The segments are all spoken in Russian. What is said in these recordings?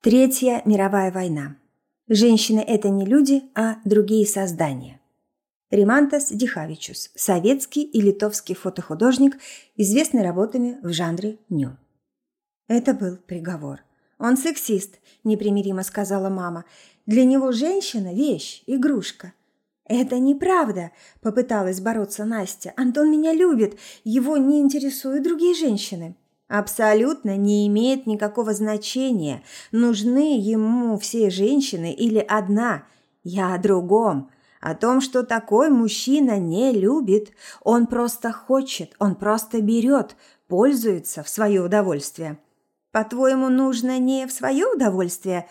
Третья мировая война. Женщины – это не люди, а другие создания. Римантас Дихавичус – советский и литовский фотохудожник, известный работами в жанре ню. Это был приговор. «Он сексист», – непримиримо сказала мама. «Для него женщина – вещь, игрушка». «Это неправда», – попыталась бороться Настя. «Антон меня любит, его не интересуют другие женщины». Абсолютно не имеет никакого значения, нужны ему все женщины или одна. Я о другом, о том, что такой мужчина не любит. Он просто хочет, он просто берет, пользуется в свое удовольствие. По-твоему, нужно не в свое удовольствие?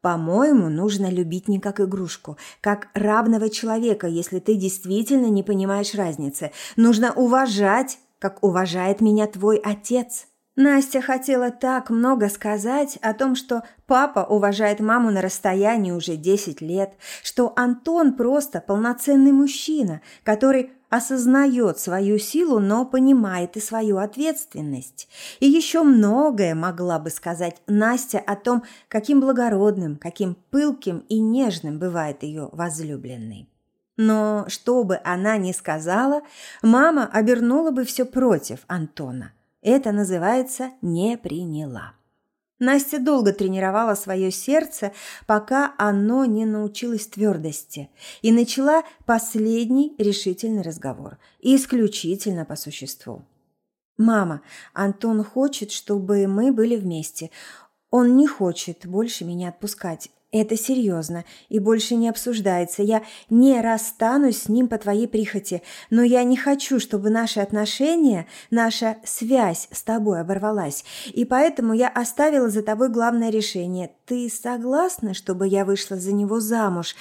По-моему, нужно любить не как игрушку, как равного человека, если ты действительно не понимаешь разницы. Нужно уважать, как уважает меня твой отец. Настя хотела так много сказать о том, что папа уважает маму на расстоянии уже 10 лет, что Антон просто полноценный мужчина, который осознает свою силу, но понимает и свою ответственность. И еще многое могла бы сказать Настя о том, каким благородным, каким пылким и нежным бывает ее возлюбленный. Но что бы она ни сказала, мама обернула бы все против Антона – это называется «не приняла». Настя долго тренировала свое сердце, пока оно не научилось твердости, и начала последний решительный разговор, исключительно по существу. «Мама, Антон хочет, чтобы мы были вместе. Он не хочет больше меня отпускать. Это серьезно и больше не обсуждается. Я не расстанусь с ним по твоей прихоти, но я не хочу, чтобы наши отношения, наша связь с тобой оборвалась. И поэтому я оставила за тобой главное решение. Ты согласна, чтобы я вышла за него замуж?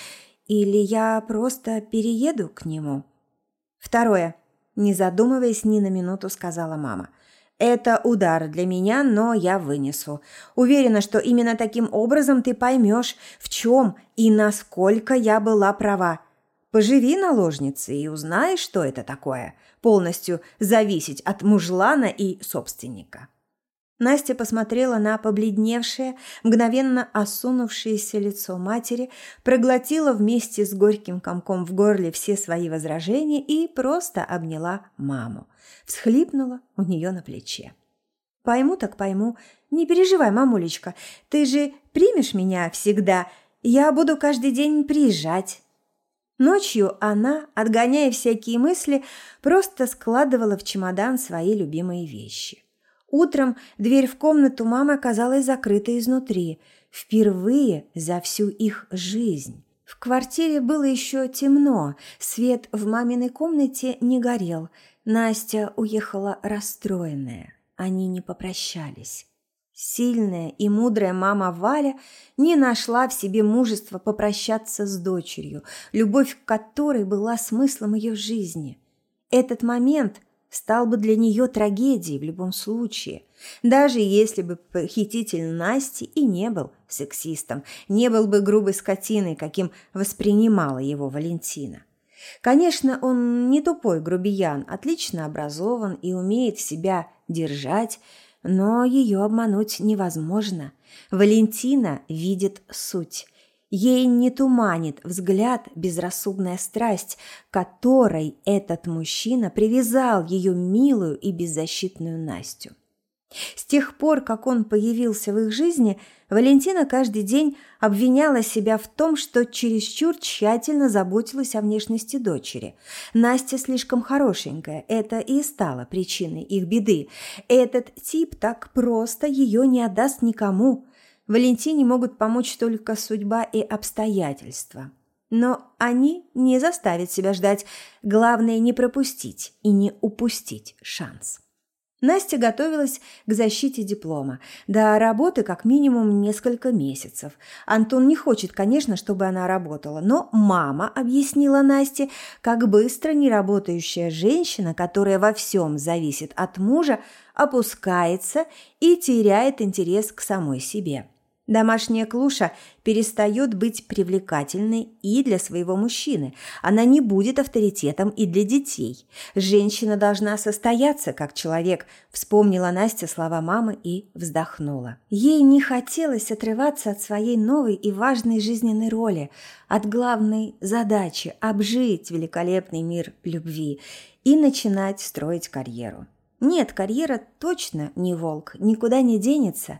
Или я просто перееду к нему? Второе. Не задумываясь ни на минуту, сказала мама – это удар для меня, но я вынесу. Уверена, что именно таким образом ты поймешь, в чем и насколько я была права. Поживи наложницей и узнай, что это такое. Полностью зависеть от мужлана и собственника. Настя посмотрела на побледневшее, мгновенно осунувшееся лицо матери, проглотила вместе с горьким комком в горле все свои возражения и просто обняла маму. Всхлипнула у нее на плече. «Пойму так пойму. Не переживай, мамулечка. Ты же примешь меня всегда. Я буду каждый день приезжать». Ночью она, отгоняя всякие мысли, просто складывала в чемодан свои любимые вещи – Утром дверь в комнату мамы оказалась закрыта изнутри. Впервые за всю их жизнь. В квартире было еще темно, свет в маминой комнате не горел. Настя уехала расстроенная. Они не попрощались. Сильная и мудрая мама Валя не нашла в себе мужества попрощаться с дочерью, любовь к которой была смыслом ее жизни. Этот момент – стал бы для нее трагедией в любом случае, даже если бы похититель Насти и не был сексистом, не был бы грубой скотиной, каким воспринимала его Валентина. Конечно, он не тупой грубиян, отлично образован и умеет себя держать, но ее обмануть невозможно. Валентина видит суть. Ей не туманит взгляд безрассудная страсть, которой этот мужчина привязал ее милую и беззащитную Настю. С тех пор, как он появился в их жизни, Валентина каждый день обвиняла себя в том, что чересчур тщательно заботилась о внешности дочери. Настя слишком хорошенькая, это и стало причиной их беды. Этот тип так просто ее не отдаст никому – Валентине могут помочь только судьба и обстоятельства. Но они не заставят себя ждать. Главное не пропустить и не упустить шанс. Настя готовилась к защите диплома. До работы как минимум несколько месяцев. Антон не хочет, конечно, чтобы она работала, но мама объяснила Насте, как быстро неработающая женщина, которая во всем зависит от мужа, опускается и теряет интерес к самой себе. Домашняя клуша перестает быть привлекательной и для своего мужчины. Она не будет авторитетом и для детей. Женщина должна состояться как человек, вспомнила Настя слова мамы и вздохнула. Ей не хотелось отрываться от своей новой и важной жизненной роли, от главной задачи – обжить великолепный мир любви и начинать строить карьеру. Нет, карьера точно не волк, никуда не денется.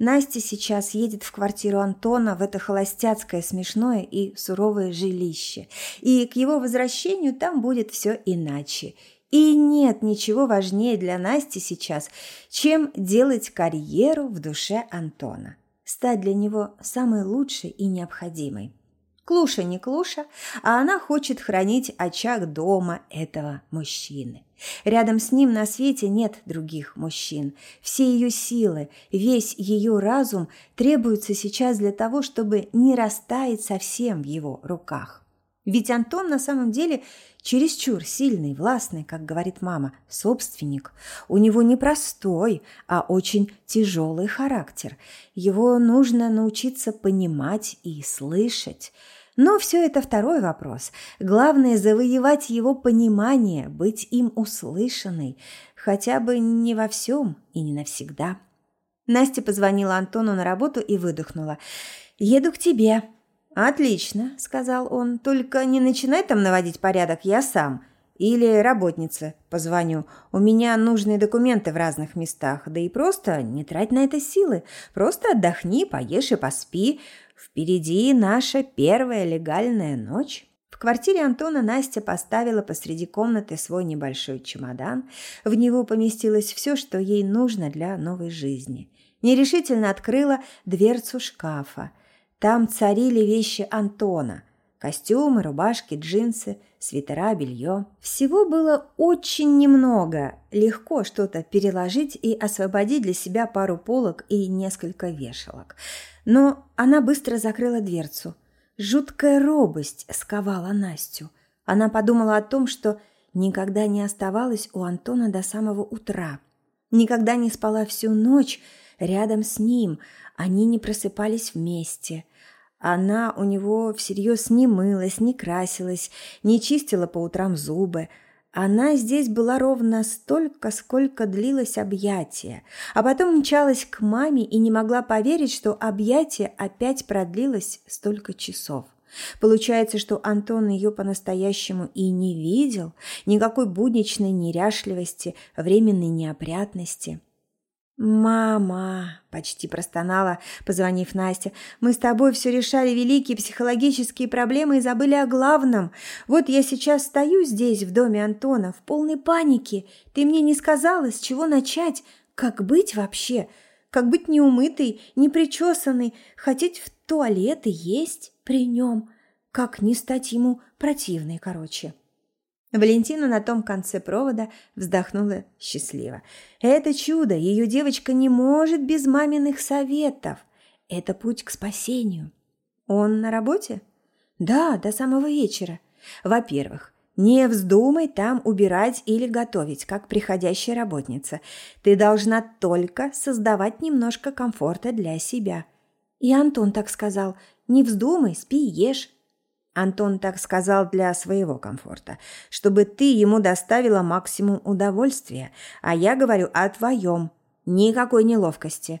Настя сейчас едет в квартиру Антона в это холостяцкое смешное и суровое жилище. И к его возвращению там будет все иначе. И нет ничего важнее для Насти сейчас, чем делать карьеру в душе Антона. Стать для него самой лучшей и необходимой. Клуша не клуша, а она хочет хранить очаг дома этого мужчины. Рядом с ним на свете нет других мужчин. Все ее силы, весь ее разум требуются сейчас для того, чтобы не растаять совсем в его руках. Ведь Антон на самом деле чересчур сильный, властный, как говорит мама, собственник. У него не простой, а очень тяжелый характер. Его нужно научиться понимать и слышать – но все это второй вопрос. Главное – завоевать его понимание, быть им услышанной, хотя бы не во всем и не навсегда. Настя позвонила Антону на работу и выдохнула. «Еду к тебе». «Отлично», – сказал он, – «только не начинай там наводить порядок, я сам». Или работнице позвоню. У меня нужные документы в разных местах. Да и просто не трать на это силы. Просто отдохни, поешь и поспи. Впереди наша первая легальная ночь. В квартире Антона Настя поставила посреди комнаты свой небольшой чемодан. В него поместилось все, что ей нужно для новой жизни. Нерешительно открыла дверцу шкафа. Там царили вещи Антона. Костюмы, рубашки, джинсы, свитера, белье. Всего было очень немного. Легко что-то переложить и освободить для себя пару полок и несколько вешалок. Но она быстро закрыла дверцу. Жуткая робость сковала Настю. Она подумала о том, что никогда не оставалась у Антона до самого утра. Никогда не спала всю ночь рядом с ним. Они не просыпались вместе. Она у него всерьез не мылась, не красилась, не чистила по утрам зубы – она здесь была ровно столько, сколько длилось объятие, а потом мчалась к маме и не могла поверить, что объятие опять продлилось столько часов. Получается, что Антон ее по-настоящему и не видел, никакой будничной неряшливости, временной неопрятности – «Мама!» – почти простонала, позвонив Насте. «Мы с тобой все решали великие психологические проблемы и забыли о главном. Вот я сейчас стою здесь, в доме Антона, в полной панике. Ты мне не сказала, с чего начать? Как быть вообще? Как быть неумытой, непричесанной, хотеть в туалет и есть при нем? Как не стать ему противной, короче?» Валентина на том конце провода вздохнула счастливо. «Это чудо! Ее девочка не может без маминых советов. Это путь к спасению». «Он на работе?» «Да, до самого вечера. Во-первых, не вздумай там убирать или готовить, как приходящая работница. Ты должна только создавать немножко комфорта для себя». И Антон так сказал. «Не вздумай, спи, ешь». Антон так сказал для своего комфорта, чтобы ты ему доставила максимум удовольствия, а я говорю о твоем. Никакой неловкости.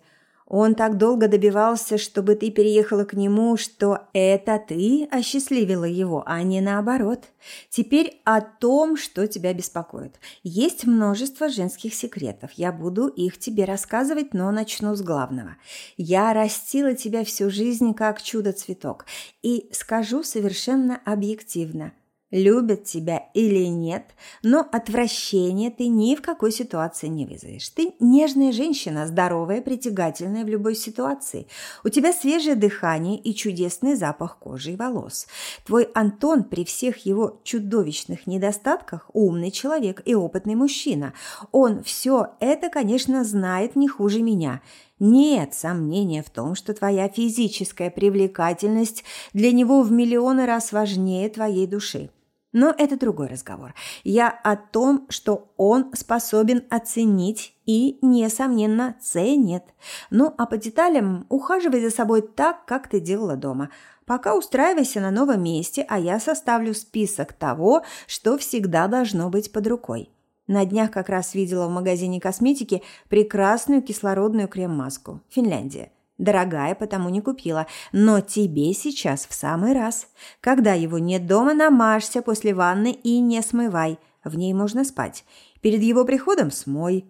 Он так долго добивался, чтобы ты переехала к нему, что это ты осчастливила его, а не наоборот. Теперь о том, что тебя беспокоит. Есть множество женских секретов. Я буду их тебе рассказывать, но начну с главного. Я растила тебя всю жизнь как чудо-цветок. И скажу совершенно объективно – любят тебя или нет, но отвращение ты ни в какой ситуации не вызовешь. Ты нежная женщина, здоровая, притягательная в любой ситуации. У тебя свежее дыхание и чудесный запах кожи и волос. Твой Антон при всех его чудовищных недостатках умный человек и опытный мужчина. Он все это, конечно, знает не хуже меня. Нет сомнения в том, что твоя физическая привлекательность для него в миллионы раз важнее твоей души. Но это другой разговор. Я о том, что он способен оценить и, несомненно, ценит. Ну, а по деталям ухаживай за собой так, как ты делала дома. Пока устраивайся на новом месте, а я составлю список того, что всегда должно быть под рукой. На днях как раз видела в магазине косметики прекрасную кислородную крем-маску. Финляндия. Дорогая, потому не купила. Но тебе сейчас в самый раз. Когда его нет дома, намажься после ванны и не смывай. В ней можно спать. Перед его приходом смой.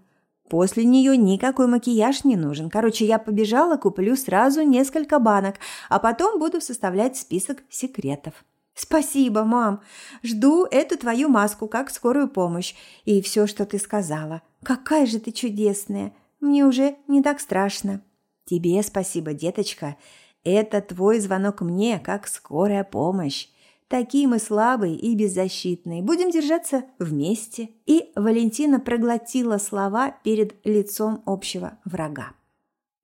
После нее никакой макияж не нужен. Короче, я побежала, куплю сразу несколько банок, а потом буду составлять список секретов. Спасибо, мам. Жду эту твою маску как скорую помощь. И все, что ты сказала. Какая же ты чудесная. Мне уже не так страшно. Тебе спасибо, деточка. Это твой звонок мне, как скорая помощь. Такие мы слабые и беззащитные. Будем держаться вместе. И Валентина проглотила слова перед лицом общего врага.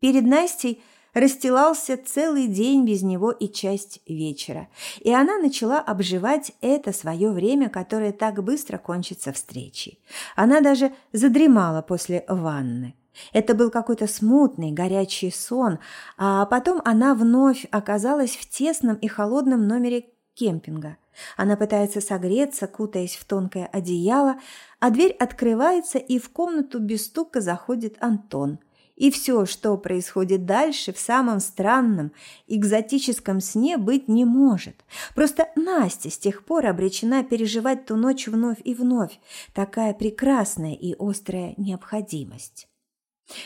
Перед Настей расстилался целый день без него и часть вечера. И она начала обживать это свое время, которое так быстро кончится встречей. Она даже задремала после ванны. Это был какой-то смутный, горячий сон, а потом она вновь оказалась в тесном и холодном номере кемпинга. Она пытается согреться, кутаясь в тонкое одеяло, а дверь открывается, и в комнату без стука заходит Антон. И все, что происходит дальше, в самом странном, экзотическом сне быть не может. Просто Настя с тех пор обречена переживать ту ночь вновь и вновь. Такая прекрасная и острая необходимость.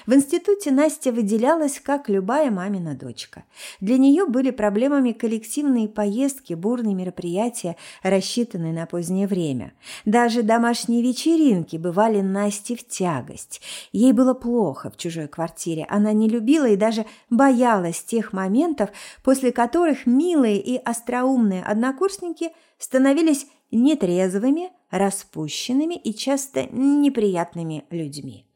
В институте Настя выделялась как любая мамина дочка. Для нее были проблемами коллективные поездки, бурные мероприятия, рассчитанные на позднее время. Даже домашние вечеринки бывали Насте в тягость. Ей было плохо в чужой квартире. Она не любила и даже боялась тех моментов, после которых милые и остроумные однокурсники становились нетрезвыми, распущенными и часто неприятными людьми.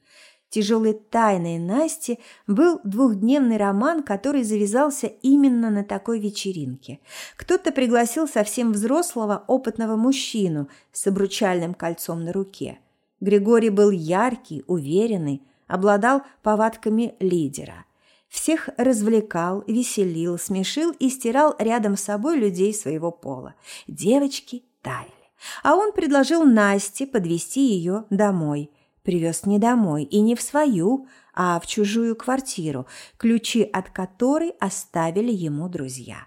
Тяжелой тайной Насти был двухдневный роман, который завязался именно на такой вечеринке. Кто-то пригласил совсем взрослого, опытного мужчину с обручальным кольцом на руке. Григорий был яркий, уверенный, обладал повадками лидера. Всех развлекал, веселил, смешил и стирал рядом с собой людей своего пола. Девочки таяли. А он предложил Насте подвести ее домой – Привез не домой и не в свою, а в чужую квартиру, ключи от которой оставили ему друзья.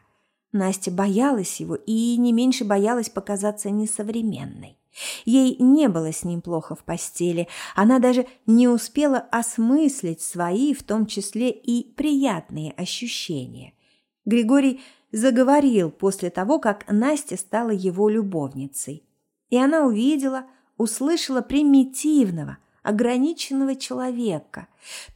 Настя боялась его и не меньше боялась показаться несовременной. Ей не было с ним плохо в постели, она даже не успела осмыслить свои, в том числе и приятные ощущения. Григорий заговорил после того, как Настя стала его любовницей. И она увидела, услышала примитивного – ограниченного человека,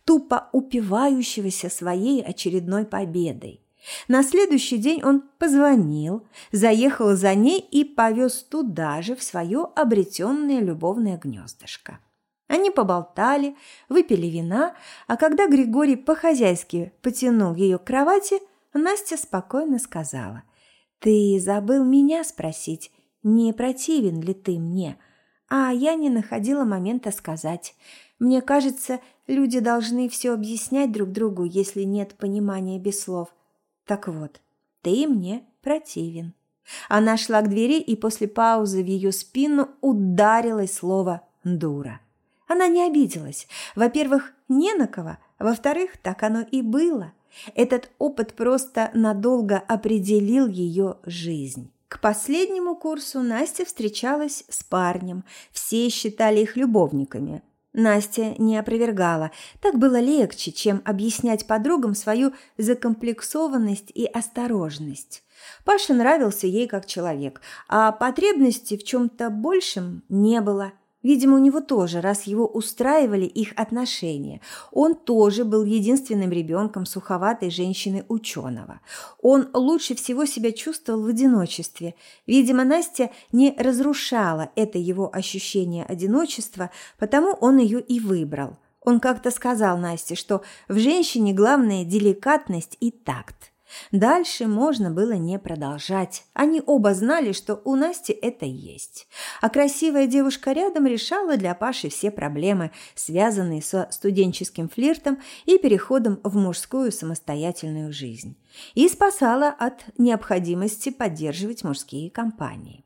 тупо упивающегося своей очередной победой. На следующий день он позвонил, заехал за ней и повез туда же, в свое обретенное любовное гнездышко. Они поболтали, выпили вина, а когда Григорий по-хозяйски потянул ее к кровати, Настя спокойно сказала, «Ты забыл меня спросить, не противен ли ты мне?» А я не находила момента сказать. Мне кажется, люди должны все объяснять друг другу, если нет понимания без слов. Так вот, ты мне противен. Она шла к двери, и после паузы в ее спину ударилось слово «дура». Она не обиделась. Во-первых, не на кого. Во-вторых, так оно и было. Этот опыт просто надолго определил ее жизнь. К последнему курсу Настя встречалась с парнем. Все считали их любовниками. Настя не опровергала. Так было легче, чем объяснять подругам свою закомплексованность и осторожность. Паша нравился ей как человек, а потребности в чем-то большем не было – Видимо, у него тоже, раз его устраивали их отношения. Он тоже был единственным ребенком суховатой женщины-ученого. Он лучше всего себя чувствовал в одиночестве. Видимо, Настя не разрушала это его ощущение одиночества, потому он ее и выбрал. Он как-то сказал Насте, что в женщине главное деликатность и такт. Дальше можно было не продолжать. Они оба знали, что у Насти это есть. А красивая девушка рядом решала для Паши все проблемы, связанные со студенческим флиртом и переходом в мужскую самостоятельную жизнь. И спасала от необходимости поддерживать мужские компании.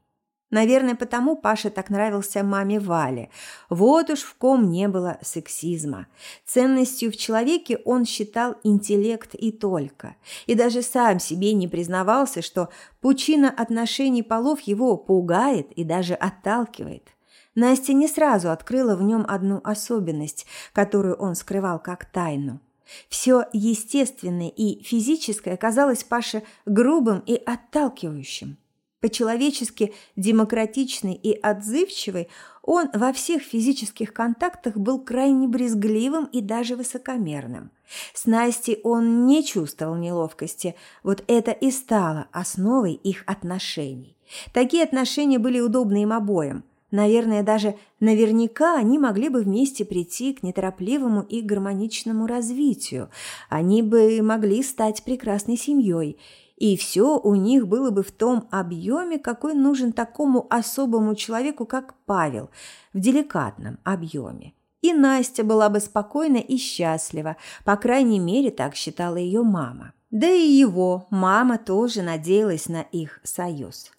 Наверное, потому Паша так нравился маме Вале. Вот уж в ком не было сексизма. Ценностью в человеке он считал интеллект и только. И даже сам себе не признавался, что пучина отношений полов его пугает и даже отталкивает. Настя не сразу открыла в нем одну особенность, которую он скрывал как тайну. Все естественное и физическое казалось Паше грубым и отталкивающим. По-человечески демократичный и отзывчивый, он во всех физических контактах был крайне брезгливым и даже высокомерным. С Настей он не чувствовал неловкости, вот это и стало основой их отношений. Такие отношения были удобны им обоим. Наверное, даже наверняка они могли бы вместе прийти к неторопливому и гармоничному развитию. Они бы могли стать прекрасной семьей – и все у них было бы в том объеме, какой нужен такому особому человеку, как Павел, в деликатном объеме. И Настя была бы спокойна и счастлива, по крайней мере, так считала ее мама. Да и его мама тоже надеялась на их союз.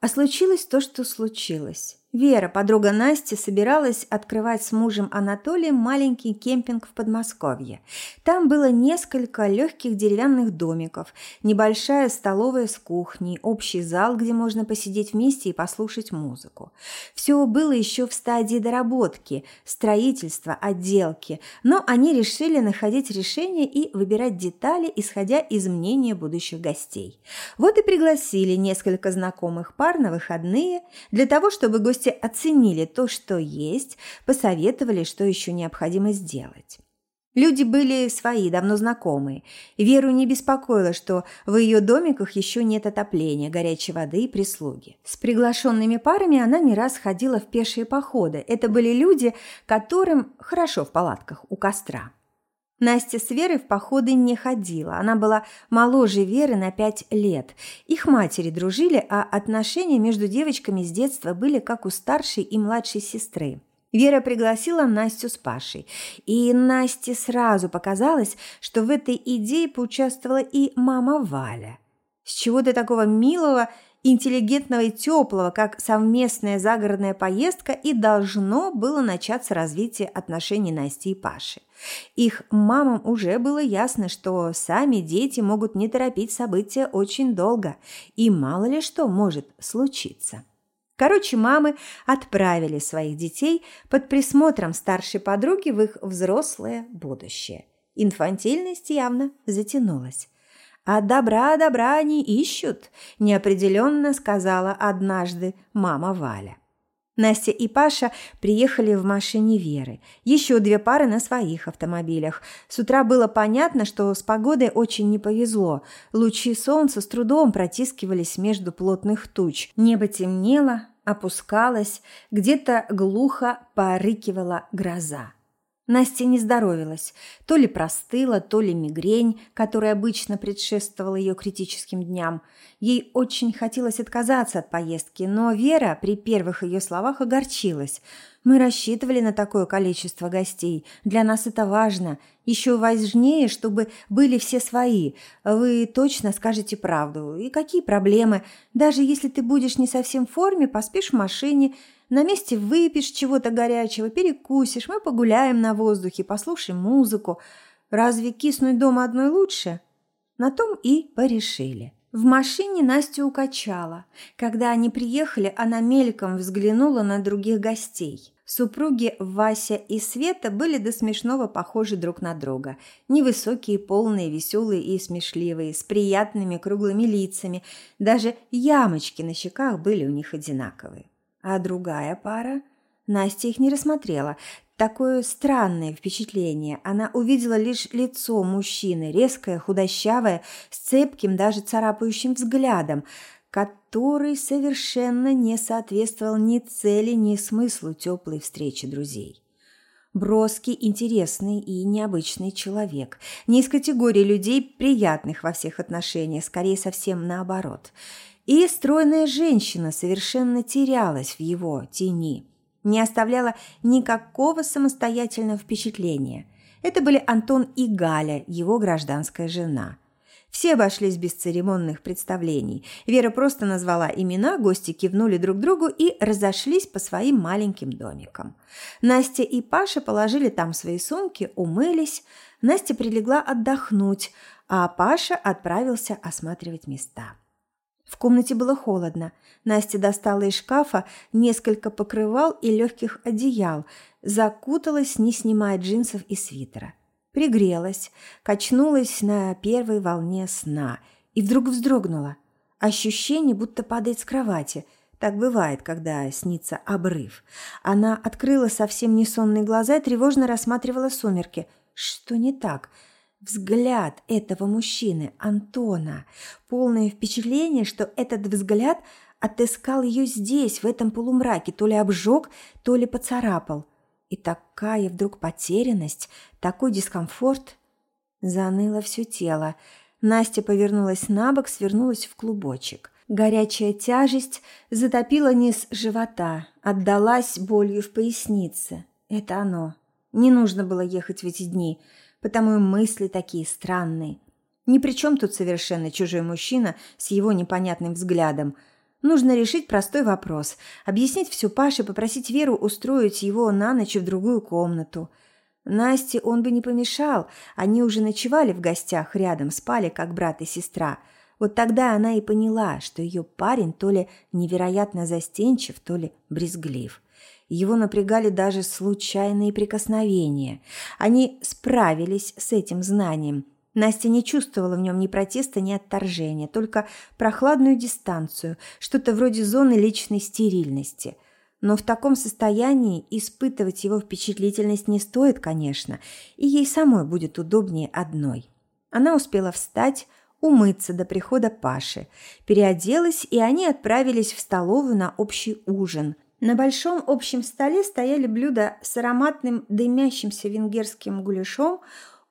А случилось то, что случилось. Вера, подруга Насти, собиралась открывать с мужем Анатолием маленький кемпинг в Подмосковье. Там было несколько легких деревянных домиков, небольшая столовая с кухней, общий зал, где можно посидеть вместе и послушать музыку. Все было еще в стадии доработки, строительства, отделки, но они решили находить решение и выбирать детали, исходя из мнения будущих гостей. Вот и пригласили несколько знакомых пар на выходные для того, чтобы гости гости оценили то, что есть, посоветовали, что еще необходимо сделать. Люди были свои, давно знакомые. Веру не беспокоило, что в ее домиках еще нет отопления, горячей воды и прислуги. С приглашенными парами она не раз ходила в пешие походы. Это были люди, которым хорошо в палатках у костра. Настя с Верой в походы не ходила. Она была моложе Веры на пять лет. Их матери дружили, а отношения между девочками с детства были как у старшей и младшей сестры. Вера пригласила Настю с Пашей, и Насте сразу показалось, что в этой идее поучаствовала и мама Валя. С чего-то такого милого интеллигентного и теплого, как совместная загородная поездка, и должно было начаться развитие отношений Насти и Паши. Их мамам уже было ясно, что сами дети могут не торопить события очень долго, и мало ли что может случиться. Короче, мамы отправили своих детей под присмотром старшей подруги в их взрослое будущее. Инфантильность явно затянулась. «А добра добра не ищут», – неопределенно сказала однажды мама Валя. Настя и Паша приехали в машине Веры. Еще две пары на своих автомобилях. С утра было понятно, что с погодой очень не повезло. Лучи солнца с трудом протискивались между плотных туч. Небо темнело, опускалось, где-то глухо порыкивала гроза. Настя не здоровилась. То ли простыла, то ли мигрень, которая обычно предшествовала ее критическим дням. Ей очень хотелось отказаться от поездки, но Вера при первых ее словах огорчилась. «Мы рассчитывали на такое количество гостей. Для нас это важно. Еще важнее, чтобы были все свои. Вы точно скажете правду. И какие проблемы? Даже если ты будешь не совсем в форме, поспишь в машине – на месте выпьешь чего-то горячего, перекусишь, мы погуляем на воздухе, послушаем музыку. Разве киснуть дома одной лучше? На том и порешили. В машине Настю укачала. Когда они приехали, она мельком взглянула на других гостей. Супруги Вася и Света были до смешного похожи друг на друга. Невысокие, полные, веселые и смешливые, с приятными круглыми лицами. Даже ямочки на щеках были у них одинаковые. А другая пара? Настя их не рассмотрела. Такое странное впечатление. Она увидела лишь лицо мужчины, резкое, худощавое, с цепким, даже царапающим взглядом, который совершенно не соответствовал ни цели, ни смыслу теплой встречи друзей. Броский, интересный и необычный человек. Не из категории людей, приятных во всех отношениях, скорее совсем наоборот. И стройная женщина совершенно терялась в его тени, не оставляла никакого самостоятельного впечатления. Это были Антон и Галя, его гражданская жена – все обошлись без церемонных представлений. Вера просто назвала имена, гости кивнули друг другу и разошлись по своим маленьким домикам. Настя и Паша положили там свои сумки, умылись. Настя прилегла отдохнуть, а Паша отправился осматривать места. В комнате было холодно. Настя достала из шкафа несколько покрывал и легких одеял, закуталась, не снимая джинсов и свитера пригрелась, качнулась на первой волне сна и вдруг вздрогнула. Ощущение, будто падает с кровати. Так бывает, когда снится обрыв. Она открыла совсем несонные глаза и тревожно рассматривала сумерки. Что не так? Взгляд этого мужчины, Антона. Полное впечатление, что этот взгляд отыскал ее здесь, в этом полумраке, то ли обжег, то ли поцарапал. И такая вдруг потерянность, такой дискомфорт. Заныло все тело. Настя повернулась на бок, свернулась в клубочек. Горячая тяжесть затопила низ живота, отдалась болью в пояснице. Это оно. Не нужно было ехать в эти дни, потому и мысли такие странные. Ни при чем тут совершенно чужой мужчина с его непонятным взглядом – Нужно решить простой вопрос, объяснить все Паше, попросить Веру устроить его на ночь в другую комнату. Насте он бы не помешал, они уже ночевали в гостях рядом, спали как брат и сестра. Вот тогда она и поняла, что ее парень то ли невероятно застенчив, то ли брезглив. Его напрягали даже случайные прикосновения. Они справились с этим знанием – Настя не чувствовала в нем ни протеста, ни отторжения, только прохладную дистанцию, что-то вроде зоны личной стерильности. Но в таком состоянии испытывать его впечатлительность не стоит, конечно, и ей самой будет удобнее одной. Она успела встать, умыться до прихода Паши, переоделась, и они отправились в столовую на общий ужин. На большом общем столе стояли блюда с ароматным дымящимся венгерским гуляшом,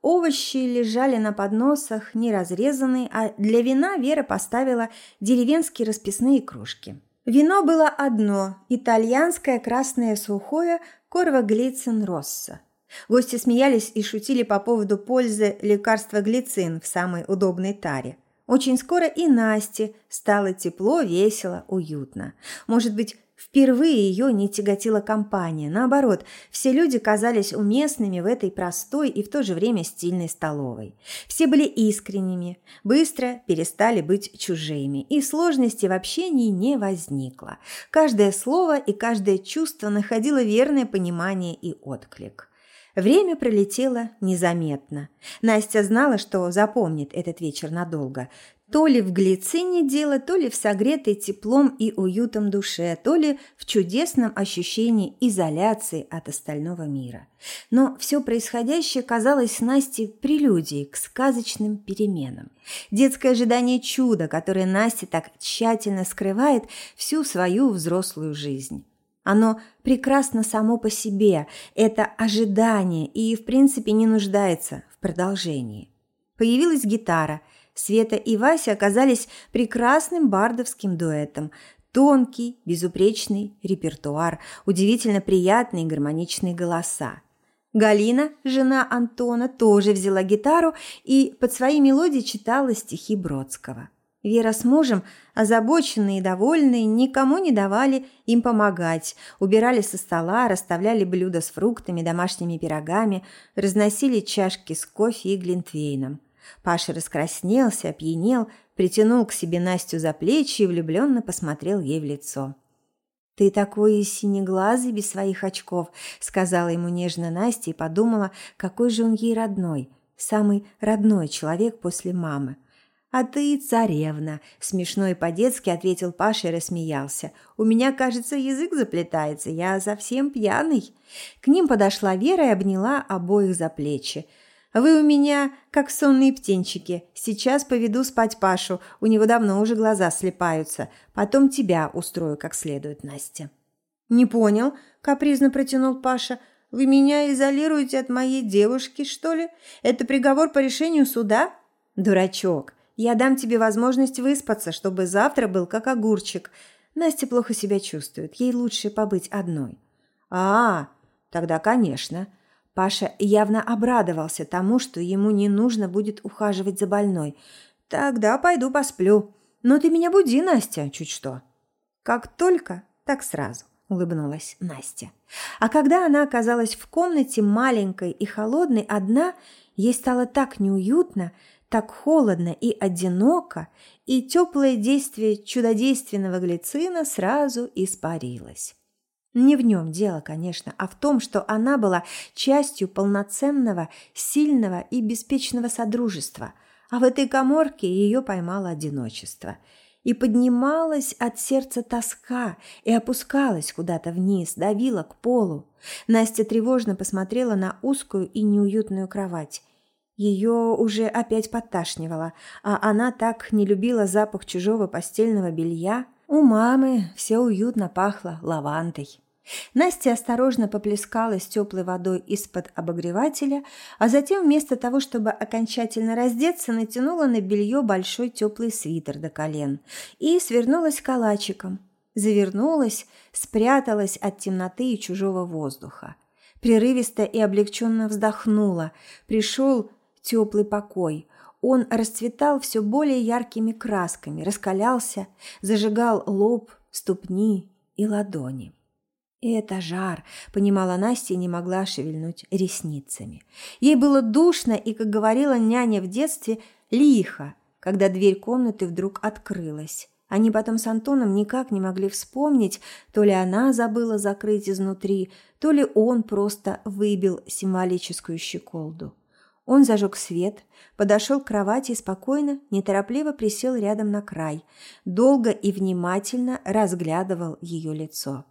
Овощи лежали на подносах, не разрезанные, а для вина Вера поставила деревенские расписные кружки. Вино было одно – итальянское красное сухое Корво Глицин Росса. Гости смеялись и шутили по поводу пользы лекарства глицин в самой удобной таре. Очень скоро и Насте стало тепло, весело, уютно. Может быть, Впервые ее не тяготила компания. Наоборот, все люди казались уместными в этой простой и в то же время стильной столовой. Все были искренними, быстро перестали быть чужими, и сложности в общении не возникло. Каждое слово и каждое чувство находило верное понимание и отклик. Время пролетело незаметно. Настя знала, что запомнит этот вечер надолго. То ли в глицине дело, то ли в согретой теплом и уютом душе, то ли в чудесном ощущении изоляции от остального мира. Но все происходящее казалось Насте прелюдией к сказочным переменам. Детское ожидание чуда, которое Настя так тщательно скрывает всю свою взрослую жизнь. Оно прекрасно само по себе, это ожидание и, в принципе, не нуждается в продолжении. Появилась гитара – Света и Вася оказались прекрасным бардовским дуэтом. Тонкий, безупречный репертуар, удивительно приятные гармоничные голоса. Галина, жена Антона, тоже взяла гитару и под свои мелодии читала стихи Бродского. Вера с мужем, озабоченные и довольные, никому не давали им помогать, убирали со стола, расставляли блюда с фруктами, домашними пирогами, разносили чашки с кофе и глинтвейном. Паша раскраснелся, опьянел, притянул к себе Настю за плечи и влюбленно посмотрел ей в лицо. «Ты такой синеглазый без своих очков», — сказала ему нежно Настя и подумала, какой же он ей родной, самый родной человек после мамы. «А ты царевна», – смешно и по-детски ответил Паша и рассмеялся. «У меня, кажется, язык заплетается, я совсем пьяный». К ним подошла Вера и обняла обоих за плечи. Вы у меня как сонные птенчики. Сейчас поведу спать Пашу, у него давно уже глаза слепаются. Потом тебя устрою как следует, Настя». «Не понял», – капризно протянул Паша. Вы меня изолируете от моей девушки, что ли? Это приговор по решению суда? Дурачок, я дам тебе возможность выспаться, чтобы завтра был как огурчик. Настя плохо себя чувствует, ей лучше побыть одной. А, тогда, конечно. Паша явно обрадовался тому, что ему не нужно будет ухаживать за больной. Тогда пойду посплю. Но ты меня буди, Настя, чуть что. Как только, так сразу улыбнулась Настя. А когда она оказалась в комнате маленькой и холодной одна, ей стало так неуютно, так холодно и одиноко, и теплое действие чудодейственного глицина сразу испарилось. Не в нем дело, конечно, а в том, что она была частью полноценного, сильного и беспечного содружества, а в этой коморке ее поймало одиночество – и поднималась от сердца тоска и опускалась куда-то вниз, давила к полу. Настя тревожно посмотрела на узкую и неуютную кровать. Ее уже опять подташнивало, а она так не любила запах чужого постельного белья. У мамы все уютно пахло лавандой. Настя осторожно поплескалась теплой водой из-под обогревателя, а затем вместо того, чтобы окончательно раздеться, натянула на белье большой теплый свитер до колен и свернулась калачиком. Завернулась, спряталась от темноты и чужого воздуха. Прерывисто и облегченно вздохнула. Пришел теплый покой. Он расцветал все более яркими красками, раскалялся, зажигал лоб, ступни и ладони. И это жар, понимала Настя и не могла шевельнуть ресницами. Ей было душно и, как говорила няня в детстве, лихо, когда дверь комнаты вдруг открылась. Они потом с Антоном никак не могли вспомнить, то ли она забыла закрыть изнутри, то ли он просто выбил символическую щеколду. Он зажег свет, подошел к кровати и спокойно, неторопливо присел рядом на край, долго и внимательно разглядывал ее лицо.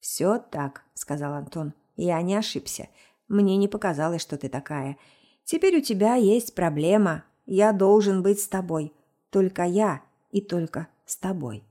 «Все так», — сказал Антон. «Я не ошибся. Мне не показалось, что ты такая. Теперь у тебя есть проблема. Я должен быть с тобой. Только я и только с тобой».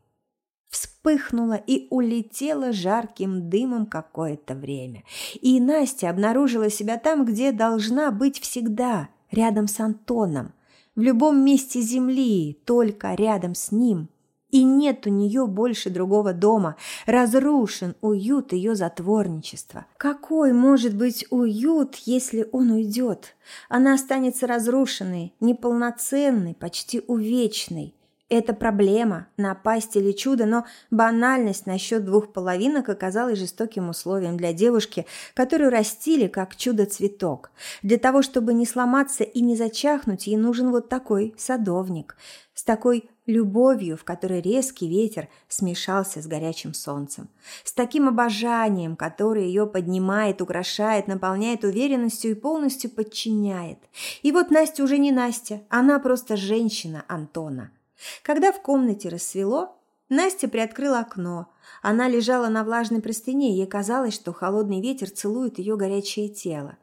Вспыхнула и улетела жарким дымом какое-то время. И Настя обнаружила себя там, где должна быть всегда, рядом с Антоном. В любом месте земли, только рядом с ним – и нет у нее больше другого дома. Разрушен уют ее затворничества. Какой может быть уют, если он уйдет? Она останется разрушенной, неполноценной, почти увечной. Это проблема, напасть или чудо, но банальность насчет двух половинок оказалась жестоким условием для девушки, которую растили как чудо-цветок. Для того, чтобы не сломаться и не зачахнуть, ей нужен вот такой садовник, с такой любовью, в которой резкий ветер смешался с горячим солнцем, с таким обожанием, которое ее поднимает, украшает, наполняет уверенностью и полностью подчиняет. И вот Настя уже не Настя, она просто женщина Антона – когда в комнате рассвело, Настя приоткрыла окно. Она лежала на влажной простыне, ей казалось, что холодный ветер целует ее горячее тело.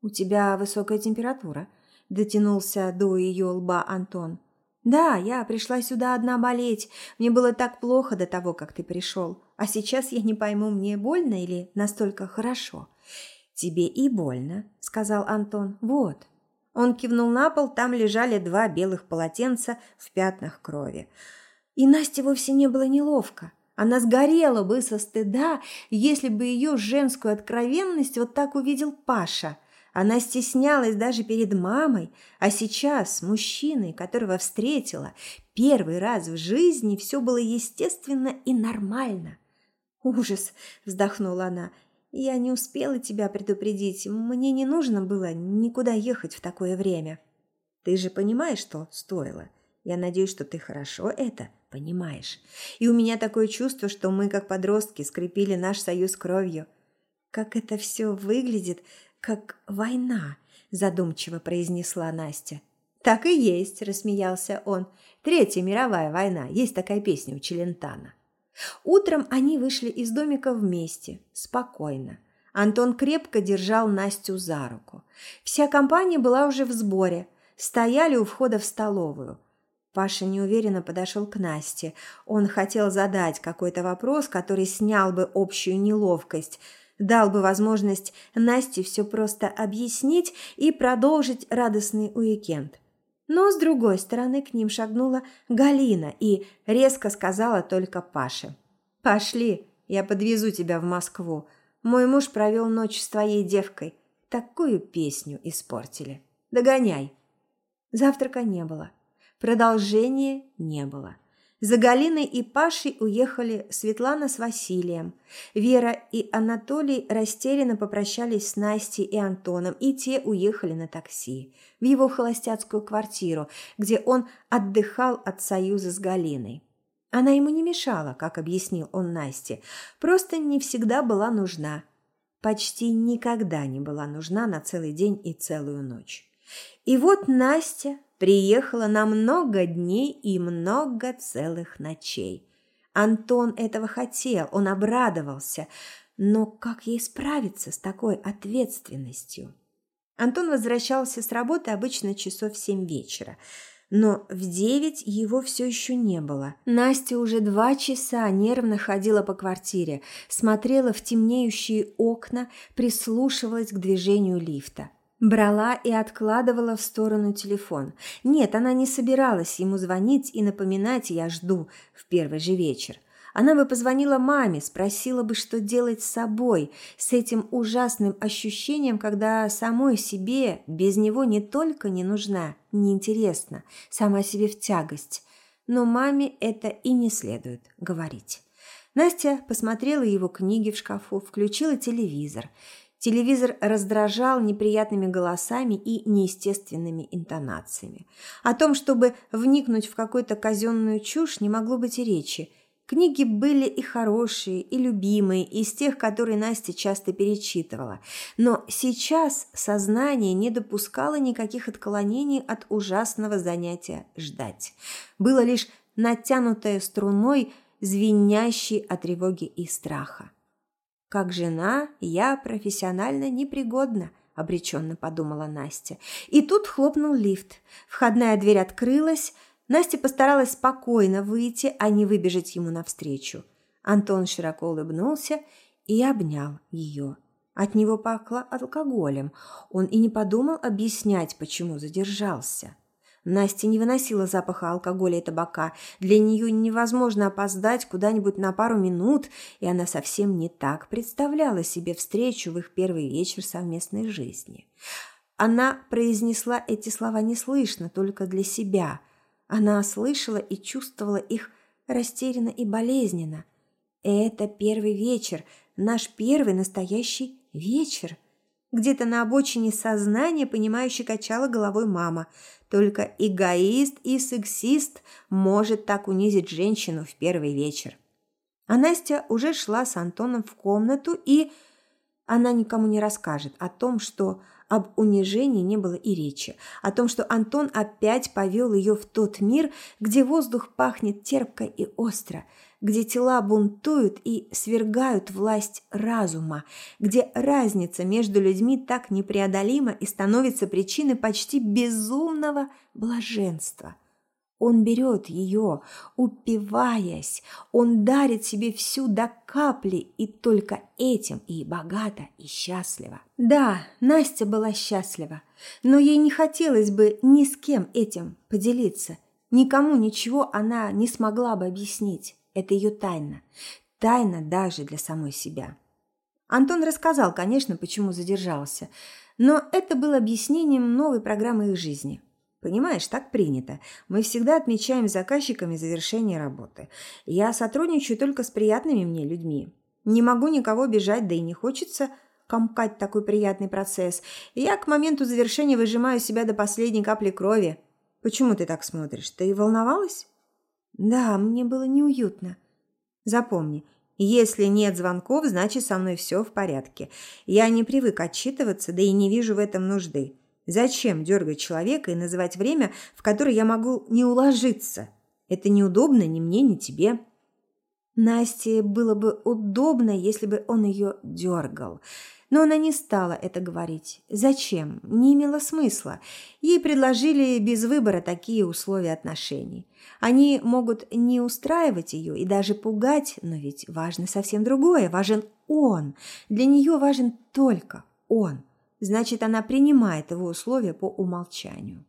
«У тебя высокая температура», – дотянулся до ее лба Антон. «Да, я пришла сюда одна болеть. Мне было так плохо до того, как ты пришел. А сейчас я не пойму, мне больно или настолько хорошо?» «Тебе и больно», – сказал Антон. «Вот, он кивнул на пол, там лежали два белых полотенца в пятнах крови. И Насте вовсе не было неловко. Она сгорела бы со стыда, если бы ее женскую откровенность вот так увидел Паша. Она стеснялась даже перед мамой, а сейчас с мужчиной, которого встретила первый раз в жизни, все было естественно и нормально. «Ужас!» – вздохнула она. Я не успела тебя предупредить. Мне не нужно было никуда ехать в такое время. Ты же понимаешь, что стоило. Я надеюсь, что ты хорошо это понимаешь. И у меня такое чувство, что мы, как подростки, скрепили наш союз кровью. Как это все выглядит, как война, задумчиво произнесла Настя. Так и есть, рассмеялся он. Третья мировая война. Есть такая песня у Челентана. Утром они вышли из домика вместе, спокойно. Антон крепко держал Настю за руку. Вся компания была уже в сборе, стояли у входа в столовую. Паша неуверенно подошел к Насте. Он хотел задать какой-то вопрос, который снял бы общую неловкость. дал бы возможность Насте все просто объяснить и продолжить радостный уикенд. Но, с другой стороны, к ним шагнула Галина и резко сказала только Паше. «Пошли, я подвезу тебя в Москву. Мой муж провел ночь с твоей девкой. Такую песню испортили. Догоняй». Завтрака не было. Продолжения не было. За Галиной и Пашей уехали Светлана с Василием. Вера и Анатолий растерянно попрощались с Настей и Антоном, и те уехали на такси в его холостяцкую квартиру, где он отдыхал от союза с Галиной. Она ему не мешала, как объяснил он Насте, просто не всегда была нужна. Почти никогда не была нужна на целый день и целую ночь. И вот Настя приехала на много дней и много целых ночей. Антон этого хотел, он обрадовался, но как ей справиться с такой ответственностью? Антон возвращался с работы обычно часов в семь вечера, но в девять его все еще не было. Настя уже два часа нервно ходила по квартире, смотрела в темнеющие окна, прислушивалась к движению лифта. Брала и откладывала в сторону телефон. Нет, она не собиралась ему звонить и напоминать «я жду» в первый же вечер. Она бы позвонила маме, спросила бы, что делать с собой, с этим ужасным ощущением, когда самой себе без него не только не нужна, не интересна, сама себе в тягость. Но маме это и не следует говорить. Настя посмотрела его книги в шкафу, включила телевизор – Телевизор раздражал неприятными голосами и неестественными интонациями. О том, чтобы вникнуть в какую-то казенную чушь, не могло быть и речи. Книги были и хорошие, и любимые, из тех, которые Настя часто перечитывала. Но сейчас сознание не допускало никаких отклонений от ужасного занятия ждать. Было лишь натянутое струной, звенящей от тревоги и страха. Как жена я профессионально непригодна, обреченно подумала Настя. И тут хлопнул лифт. Входная дверь открылась. Настя постаралась спокойно выйти, а не выбежать ему навстречу. Антон широко улыбнулся и обнял ее. От него пахло алкоголем. Он и не подумал объяснять, почему задержался. Настя не выносила запаха алкоголя и табака. Для нее невозможно опоздать куда-нибудь на пару минут, и она совсем не так представляла себе встречу в их первый вечер совместной жизни. Она произнесла эти слова неслышно, только для себя. Она слышала и чувствовала их растерянно и болезненно. Это первый вечер, наш первый настоящий вечер. Где-то на обочине сознания, понимающе качала головой мама. Только эгоист и сексист может так унизить женщину в первый вечер. А Настя уже шла с Антоном в комнату, и она никому не расскажет о том, что об унижении не было и речи, о том, что Антон опять повел ее в тот мир, где воздух пахнет терпко и остро – где тела бунтуют и свергают власть разума, где разница между людьми так непреодолима и становится причиной почти безумного блаженства. Он берет ее, упиваясь, он дарит себе всю до капли, и только этим и богата, и счастлива. Да, Настя была счастлива, но ей не хотелось бы ни с кем этим поделиться. Никому ничего она не смогла бы объяснить. Это ее тайна. Тайна даже для самой себя. Антон рассказал, конечно, почему задержался, но это было объяснением новой программы их жизни. Понимаешь, так принято. Мы всегда отмечаем заказчиками завершение работы. Я сотрудничаю только с приятными мне людьми. Не могу никого бежать, да и не хочется комкать такой приятный процесс. Я к моменту завершения выжимаю себя до последней капли крови. Почему ты так смотришь? Ты волновалась? Да, мне было неуютно. Запомни, если нет звонков, значит, со мной все в порядке. Я не привык отчитываться, да и не вижу в этом нужды. Зачем дергать человека и называть время, в которое я могу не уложиться? Это неудобно ни мне, ни тебе. Насте было бы удобно, если бы он ее дергал. Но она не стала это говорить. Зачем? Не имело смысла. Ей предложили без выбора такие условия отношений. Они могут не устраивать ее и даже пугать, но ведь важно совсем другое. Важен он. Для нее важен только он. Значит, она принимает его условия по умолчанию.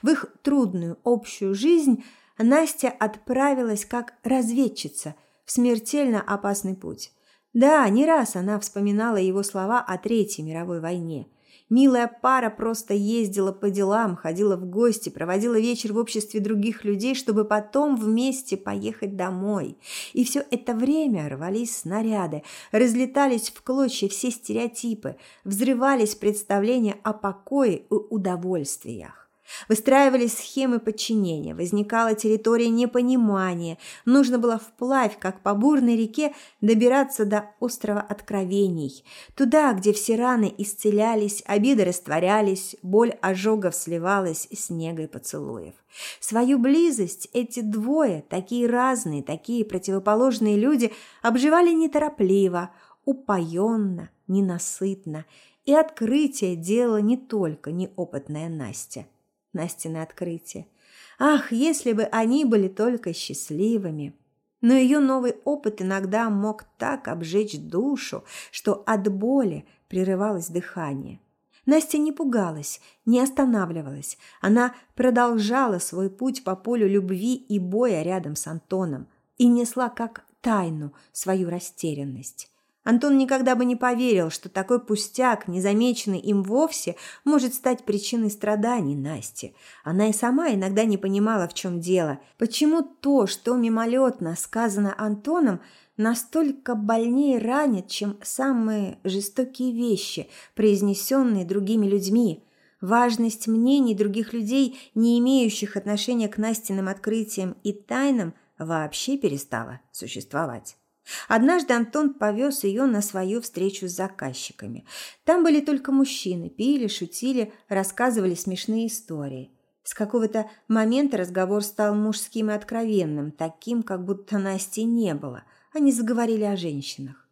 В их трудную общую жизнь Настя отправилась как разведчица в смертельно опасный путь. Да, не раз она вспоминала его слова о Третьей мировой войне. Милая пара просто ездила по делам, ходила в гости, проводила вечер в обществе других людей, чтобы потом вместе поехать домой. И все это время рвались снаряды, разлетались в клочья все стереотипы, взрывались представления о покое и удовольствиях. Выстраивались схемы подчинения, возникала территория непонимания, нужно было вплавь, как по бурной реке, добираться до острова откровений, туда, где все раны исцелялись, обиды растворялись, боль ожогов сливалась с негой поцелуев. Свою близость эти двое, такие разные, такие противоположные люди, обживали неторопливо, упоенно, ненасытно, и открытие делала не только неопытная Настя – Настины открытие. Ах, если бы они были только счастливыми! Но ее новый опыт иногда мог так обжечь душу, что от боли прерывалось дыхание. Настя не пугалась, не останавливалась. Она продолжала свой путь по полю любви и боя рядом с Антоном и несла как тайну свою растерянность. Антон никогда бы не поверил, что такой пустяк, незамеченный им вовсе, может стать причиной страданий Насти. Она и сама иногда не понимала, в чем дело. Почему то, что мимолетно сказано Антоном, настолько больнее ранит, чем самые жестокие вещи, произнесенные другими людьми. Важность мнений других людей, не имеющих отношения к Настиным открытиям и тайнам, вообще перестала существовать. Однажды Антон повез ее на свою встречу с заказчиками. Там были только мужчины, пили, шутили, рассказывали смешные истории. С какого-то момента разговор стал мужским и откровенным, таким, как будто Насти не было. Они заговорили о женщинах.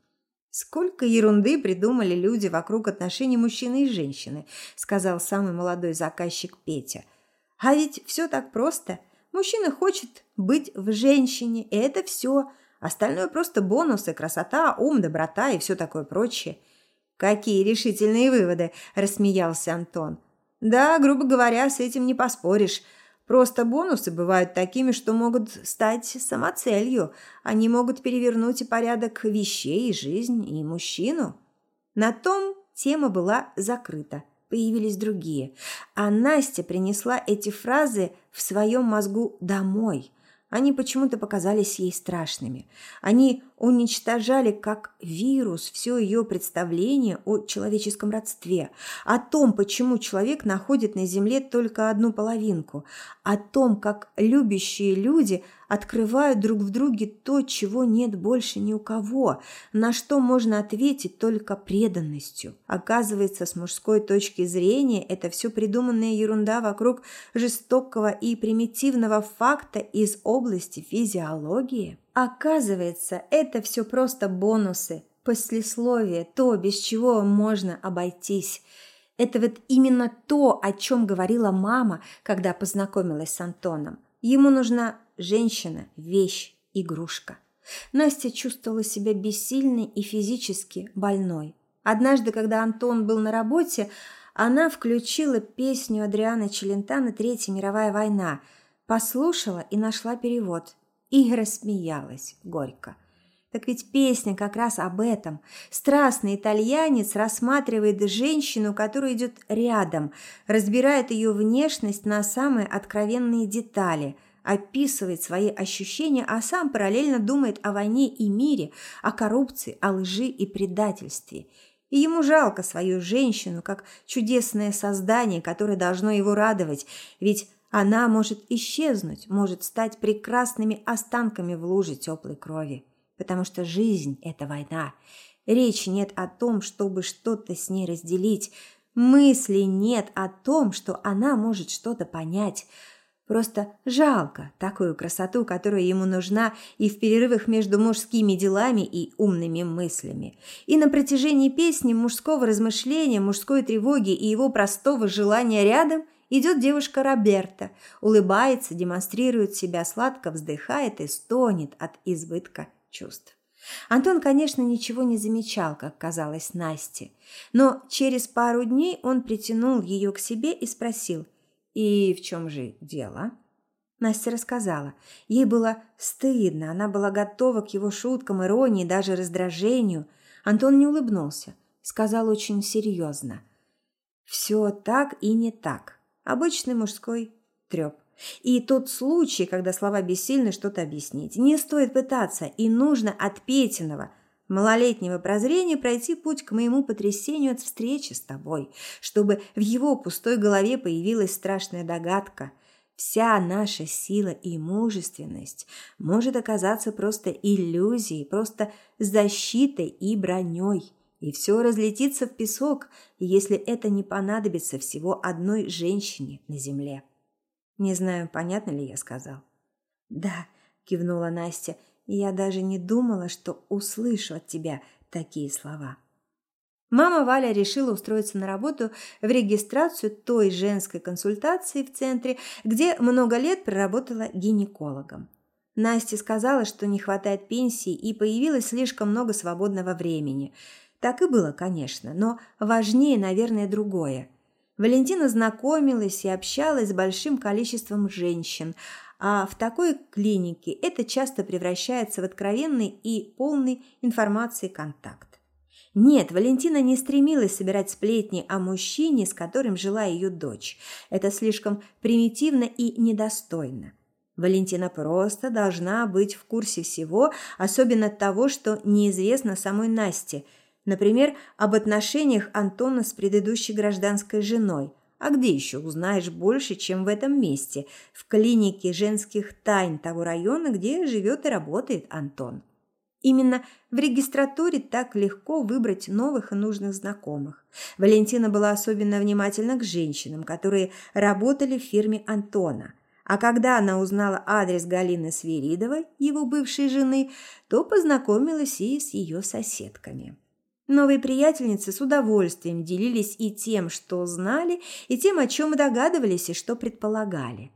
«Сколько ерунды придумали люди вокруг отношений мужчины и женщины», сказал самый молодой заказчик Петя. «А ведь все так просто. Мужчина хочет быть в женщине, и это все – Остальное просто бонусы, красота, ум, доброта и все такое прочее. Какие решительные выводы, рассмеялся Антон. Да, грубо говоря, с этим не поспоришь. Просто бонусы бывают такими, что могут стать самоцелью. Они могут перевернуть и порядок вещей, и жизнь, и мужчину. На том тема была закрыта. Появились другие. А Настя принесла эти фразы в своем мозгу домой. Они почему-то показались ей страшными. Они уничтожали как вирус все ее представление о человеческом родстве, о том, почему человек находит на земле только одну половинку, о том, как любящие люди открывают друг в друге то, чего нет больше ни у кого, на что можно ответить только преданностью. Оказывается, с мужской точки зрения это все придуманная ерунда вокруг жестокого и примитивного факта из области физиологии. Оказывается, это все просто бонусы, послесловие, то, без чего можно обойтись. Это вот именно то, о чем говорила мама, когда познакомилась с Антоном. Ему нужна женщина, вещь, игрушка. Настя чувствовала себя бессильной и физически больной. Однажды, когда Антон был на работе, она включила песню Адриана Челентана «Третья мировая война», послушала и нашла перевод – и рассмеялась горько. Так ведь песня как раз об этом. Страстный итальянец рассматривает женщину, которая идет рядом, разбирает ее внешность на самые откровенные детали, описывает свои ощущения, а сам параллельно думает о войне и мире, о коррупции, о лжи и предательстве. И ему жалко свою женщину, как чудесное создание, которое должно его радовать, ведь она может исчезнуть, может стать прекрасными останками в луже теплой крови, потому что жизнь – это война. Речи нет о том, чтобы что-то с ней разделить. Мысли нет о том, что она может что-то понять. Просто жалко такую красоту, которая ему нужна и в перерывах между мужскими делами и умными мыслями. И на протяжении песни мужского размышления, мужской тревоги и его простого желания рядом – Идет девушка Роберта, улыбается, демонстрирует себя, сладко вздыхает и стонет от избытка чувств. Антон, конечно, ничего не замечал, как казалось Насте, но через пару дней он притянул ее к себе и спросил «И в чем же дело?» Настя рассказала. Ей было стыдно, она была готова к его шуткам, иронии, даже раздражению. Антон не улыбнулся, сказал очень серьезно. «Все так и не так. Обычный мужской треп. И тот случай, когда слова бессильны что-то объяснить. Не стоит пытаться, и нужно от Петиного, малолетнего прозрения, пройти путь к моему потрясению от встречи с тобой, чтобы в его пустой голове появилась страшная догадка. Вся наша сила и мужественность может оказаться просто иллюзией, просто защитой и броней. И все разлетится в песок, если это не понадобится всего одной женщине на земле. Не знаю, понятно ли я сказал. Да, кивнула Настя. Я даже не думала, что услышу от тебя такие слова. Мама Валя решила устроиться на работу в регистрацию той женской консультации в центре, где много лет проработала гинекологом. Настя сказала, что не хватает пенсии и появилось слишком много свободного времени. Так и было, конечно, но важнее, наверное, другое. Валентина знакомилась и общалась с большим количеством женщин, а в такой клинике это часто превращается в откровенный и полный информации контакт. Нет, Валентина не стремилась собирать сплетни о мужчине, с которым жила ее дочь. Это слишком примитивно и недостойно. Валентина просто должна быть в курсе всего, особенно того, что неизвестно самой Насте – Например, об отношениях Антона с предыдущей гражданской женой. А где еще узнаешь больше, чем в этом месте, в клинике женских тайн того района, где живет и работает Антон? Именно в регистратуре так легко выбрать новых и нужных знакомых. Валентина была особенно внимательна к женщинам, которые работали в фирме Антона. А когда она узнала адрес Галины Свиридовой, его бывшей жены, то познакомилась и с ее соседками. Новые приятельницы с удовольствием делились и тем, что знали, и тем, о чем догадывались и что предполагали.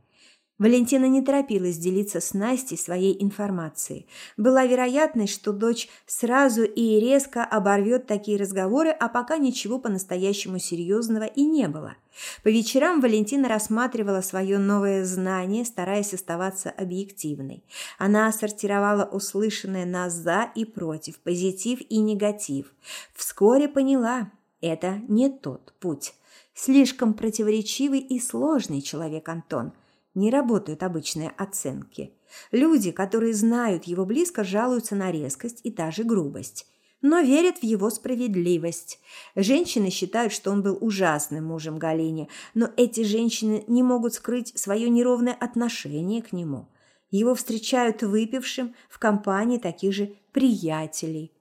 Валентина не торопилась делиться с Настей своей информацией. Была вероятность, что дочь сразу и резко оборвет такие разговоры, а пока ничего по-настоящему серьезного и не было. По вечерам Валентина рассматривала свое новое знание, стараясь оставаться объективной. Она сортировала услышанное на «за» и «против», позитив и негатив. Вскоре поняла – это не тот путь. Слишком противоречивый и сложный человек Антон – не работают обычные оценки. Люди, которые знают его близко, жалуются на резкость и даже грубость, но верят в его справедливость. Женщины считают, что он был ужасным мужем Галине, но эти женщины не могут скрыть свое неровное отношение к нему. Его встречают выпившим в компании таких же приятелей –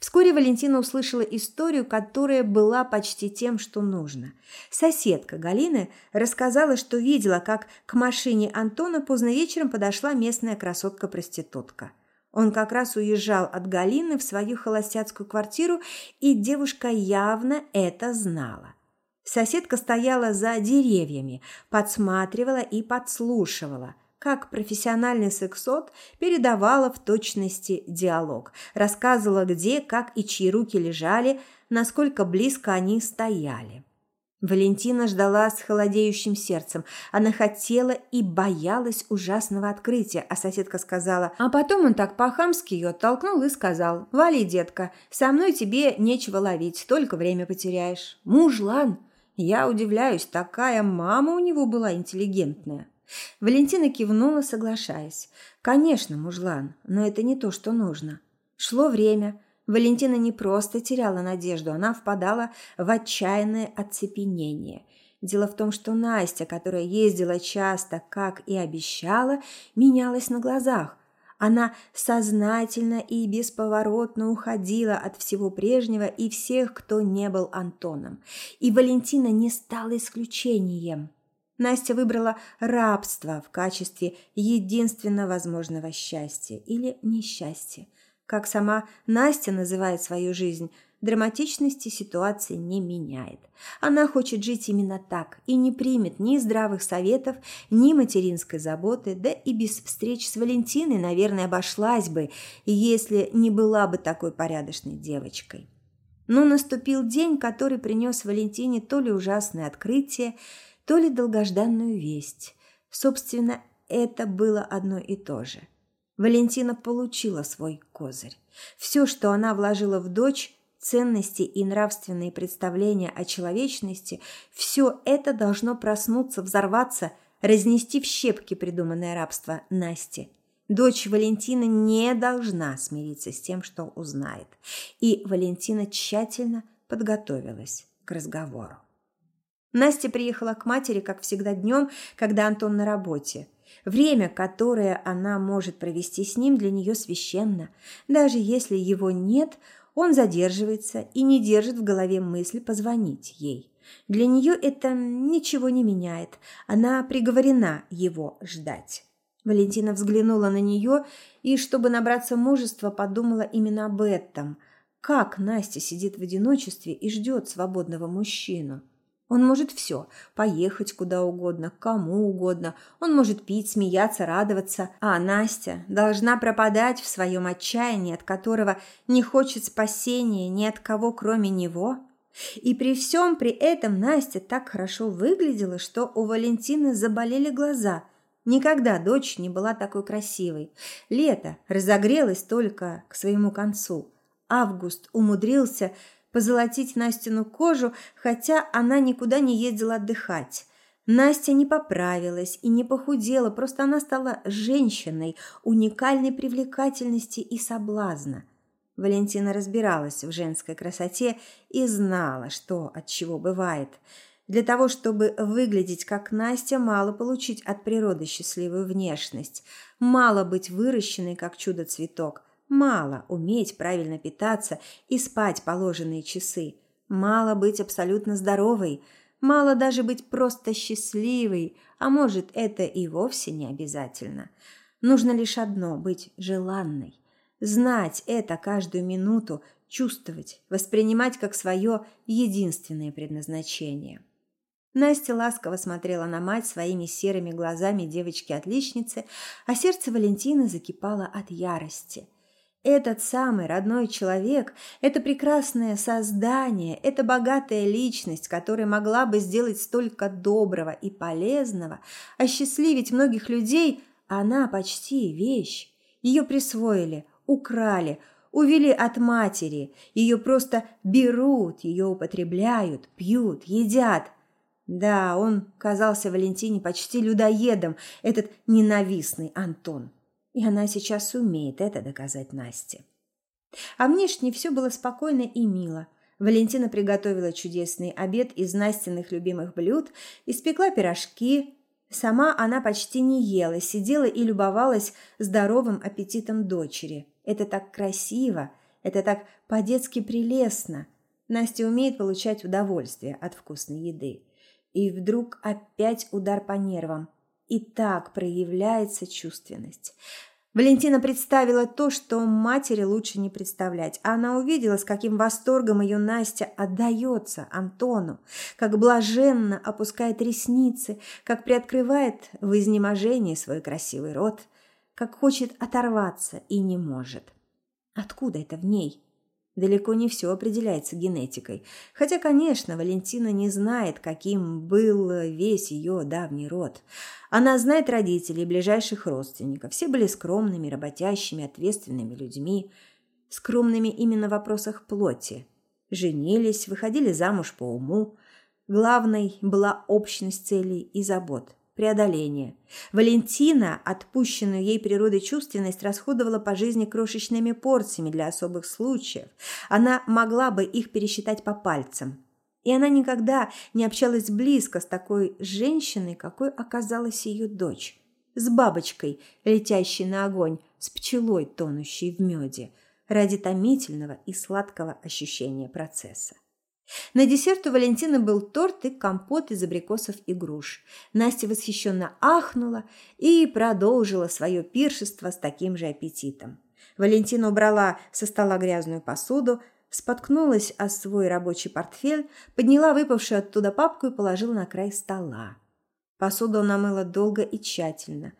Вскоре Валентина услышала историю, которая была почти тем, что нужно. Соседка Галины рассказала, что видела, как к машине Антона поздно вечером подошла местная красотка-проститутка. Он как раз уезжал от Галины в свою холостяцкую квартиру, и девушка явно это знала. Соседка стояла за деревьями, подсматривала и подслушивала – как профессиональный сексот передавала в точности диалог, рассказывала, где, как и чьи руки лежали, насколько близко они стояли. Валентина ждала с холодеющим сердцем. Она хотела и боялась ужасного открытия, а соседка сказала... А потом он так по-хамски ее оттолкнул и сказал, «Вали, детка, со мной тебе нечего ловить, только время потеряешь». Мужлан! Я удивляюсь, такая мама у него была интеллигентная. Валентина кивнула, соглашаясь. Конечно, мужлан, но это не то, что нужно. Шло время. Валентина не просто теряла надежду, она впадала в отчаянное оцепенение. Дело в том, что Настя, которая ездила часто, как и обещала, менялась на глазах. Она сознательно и бесповоротно уходила от всего прежнего и всех, кто не был Антоном. И Валентина не стала исключением. Настя выбрала рабство в качестве единственно возможного счастья или несчастья. Как сама Настя называет свою жизнь, драматичности ситуации не меняет. Она хочет жить именно так и не примет ни здравых советов, ни материнской заботы, да и без встреч с Валентиной, наверное, обошлась бы, если не была бы такой порядочной девочкой. Но наступил день, который принес Валентине то ли ужасное открытие, то ли долгожданную весть. Собственно, это было одно и то же. Валентина получила свой козырь. Все, что она вложила в дочь, ценности и нравственные представления о человечности, все это должно проснуться, взорваться, разнести в щепки придуманное рабство Насти. Дочь Валентина не должна смириться с тем, что узнает. И Валентина тщательно подготовилась к разговору. Настя приехала к матери, как всегда, днем, когда Антон на работе. Время, которое она может провести с ним, для нее священно. Даже если его нет, он задерживается и не держит в голове мысли позвонить ей. Для нее это ничего не меняет. Она приговорена его ждать. Валентина взглянула на нее и, чтобы набраться мужества, подумала именно об этом. Как Настя сидит в одиночестве и ждет свободного мужчину? Он может все – поехать куда угодно, кому угодно. Он может пить, смеяться, радоваться. А Настя должна пропадать в своем отчаянии, от которого не хочет спасения ни от кого, кроме него. И при всем при этом Настя так хорошо выглядела, что у Валентины заболели глаза. Никогда дочь не была такой красивой. Лето разогрелось только к своему концу. Август умудрился – позолотить Настину кожу, хотя она никуда не ездила отдыхать. Настя не поправилась и не похудела, просто она стала женщиной уникальной привлекательности и соблазна. Валентина разбиралась в женской красоте и знала, что от чего бывает. Для того, чтобы выглядеть как Настя, мало получить от природы счастливую внешность, мало быть выращенной как чудо-цветок, Мало уметь правильно питаться и спать положенные часы. Мало быть абсолютно здоровой. Мало даже быть просто счастливой. А может, это и вовсе не обязательно. Нужно лишь одно – быть желанной. Знать это каждую минуту, чувствовать, воспринимать как свое единственное предназначение. Настя ласково смотрела на мать своими серыми глазами девочки-отличницы, а сердце Валентины закипало от ярости – этот самый родной человек, это прекрасное создание, эта богатая личность, которая могла бы сделать столько доброго и полезного, осчастливить многих людей, она почти вещь. Ее присвоили, украли, увели от матери, ее просто берут, ее употребляют, пьют, едят. Да, он казался Валентине почти людоедом, этот ненавистный Антон. И она сейчас умеет это доказать Насте. А внешне все было спокойно и мило. Валентина приготовила чудесный обед из Настиных любимых блюд, испекла пирожки. Сама она почти не ела, сидела и любовалась здоровым аппетитом дочери. Это так красиво, это так по-детски прелестно. Настя умеет получать удовольствие от вкусной еды. И вдруг опять удар по нервам. И так проявляется чувственность. Валентина представила то, что матери лучше не представлять. Она увидела, с каким восторгом ее Настя отдается Антону, как блаженно опускает ресницы, как приоткрывает в изнеможении свой красивый рот, как хочет оторваться и не может. Откуда это в ней? Далеко не все определяется генетикой. Хотя, конечно, Валентина не знает, каким был весь ее давний род. Она знает родителей ближайших родственников. Все были скромными, работящими, ответственными людьми. Скромными именно в вопросах плоти. Женились, выходили замуж по уму. Главной была общность целей и забот преодоление. Валентина, отпущенную ей природой чувственность, расходовала по жизни крошечными порциями для особых случаев. Она могла бы их пересчитать по пальцам. И она никогда не общалась близко с такой женщиной, какой оказалась ее дочь. С бабочкой, летящей на огонь, с пчелой, тонущей в меде, ради томительного и сладкого ощущения процесса. На десерт у Валентины был торт и компот из абрикосов и груш. Настя восхищенно ахнула и продолжила свое пиршество с таким же аппетитом. Валентина убрала со стола грязную посуду, споткнулась о свой рабочий портфель, подняла выпавшую оттуда папку и положила на край стола. Посуду она мыла долго и тщательно.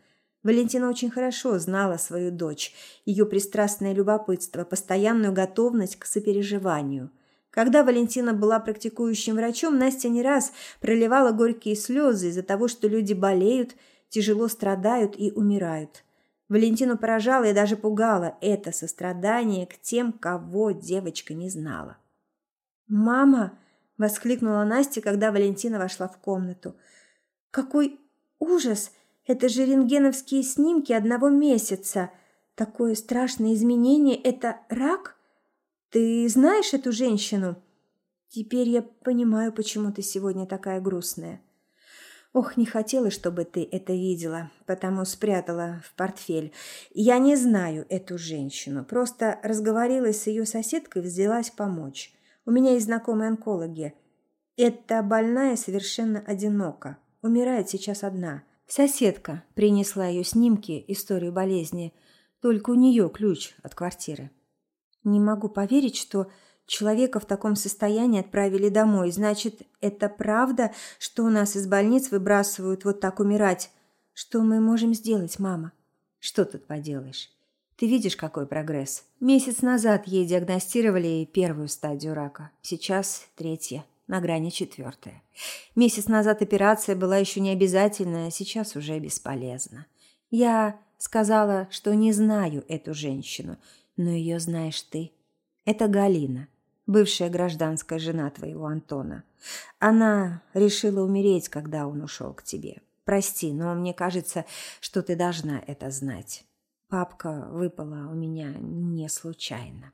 Валентина очень хорошо знала свою дочь, ее пристрастное любопытство, постоянную готовность к сопереживанию. Когда Валентина была практикующим врачом, Настя не раз проливала горькие слезы из-за того, что люди болеют, тяжело страдают и умирают. Валентину поражало и даже пугало это сострадание к тем, кого девочка не знала. «Мама!» – воскликнула Настя, когда Валентина вошла в комнату. «Какой ужас! Это же рентгеновские снимки одного месяца! Такое страшное изменение – это рак? Ты знаешь эту женщину?» «Теперь я понимаю, почему ты сегодня такая грустная». Ох, не хотела, чтобы ты это видела, потому спрятала в портфель. Я не знаю эту женщину, просто разговорилась с ее соседкой взялась помочь. У меня есть знакомые онкологи. Эта больная совершенно одинока, умирает сейчас одна. Соседка принесла ее снимки, историю болезни, только у нее ключ от квартиры. Не могу поверить, что Человека в таком состоянии отправили домой. Значит, это правда, что у нас из больниц выбрасывают вот так умирать? Что мы можем сделать, мама? Что тут поделаешь? Ты видишь, какой прогресс? Месяц назад ей диагностировали первую стадию рака. Сейчас третья, на грани четвертая. Месяц назад операция была еще не обязательная, сейчас уже бесполезна. Я сказала, что не знаю эту женщину, но ее знаешь ты. Это Галина бывшая гражданская жена твоего Антона. Она решила умереть, когда он ушел к тебе. Прости, но мне кажется, что ты должна это знать. Папка выпала у меня не случайно.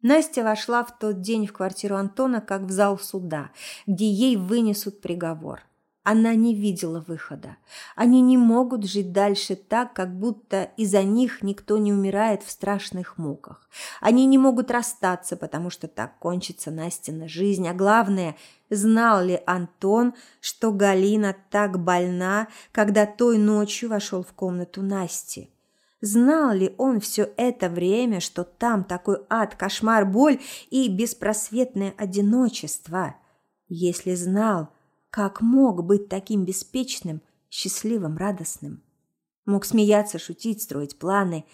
Настя вошла в тот день в квартиру Антона, как в зал суда, где ей вынесут приговор. Она не видела выхода. Они не могут жить дальше так, как будто из-за них никто не умирает в страшных муках. Они не могут расстаться, потому что так кончится Настина жизнь. А главное, знал ли Антон, что Галина так больна, когда той ночью вошел в комнату Насти? Знал ли он все это время, что там такой ад, кошмар, боль и беспросветное одиночество? Если знал – как мог быть таким беспечным, счастливым, радостным? Мог смеяться, шутить, строить планы.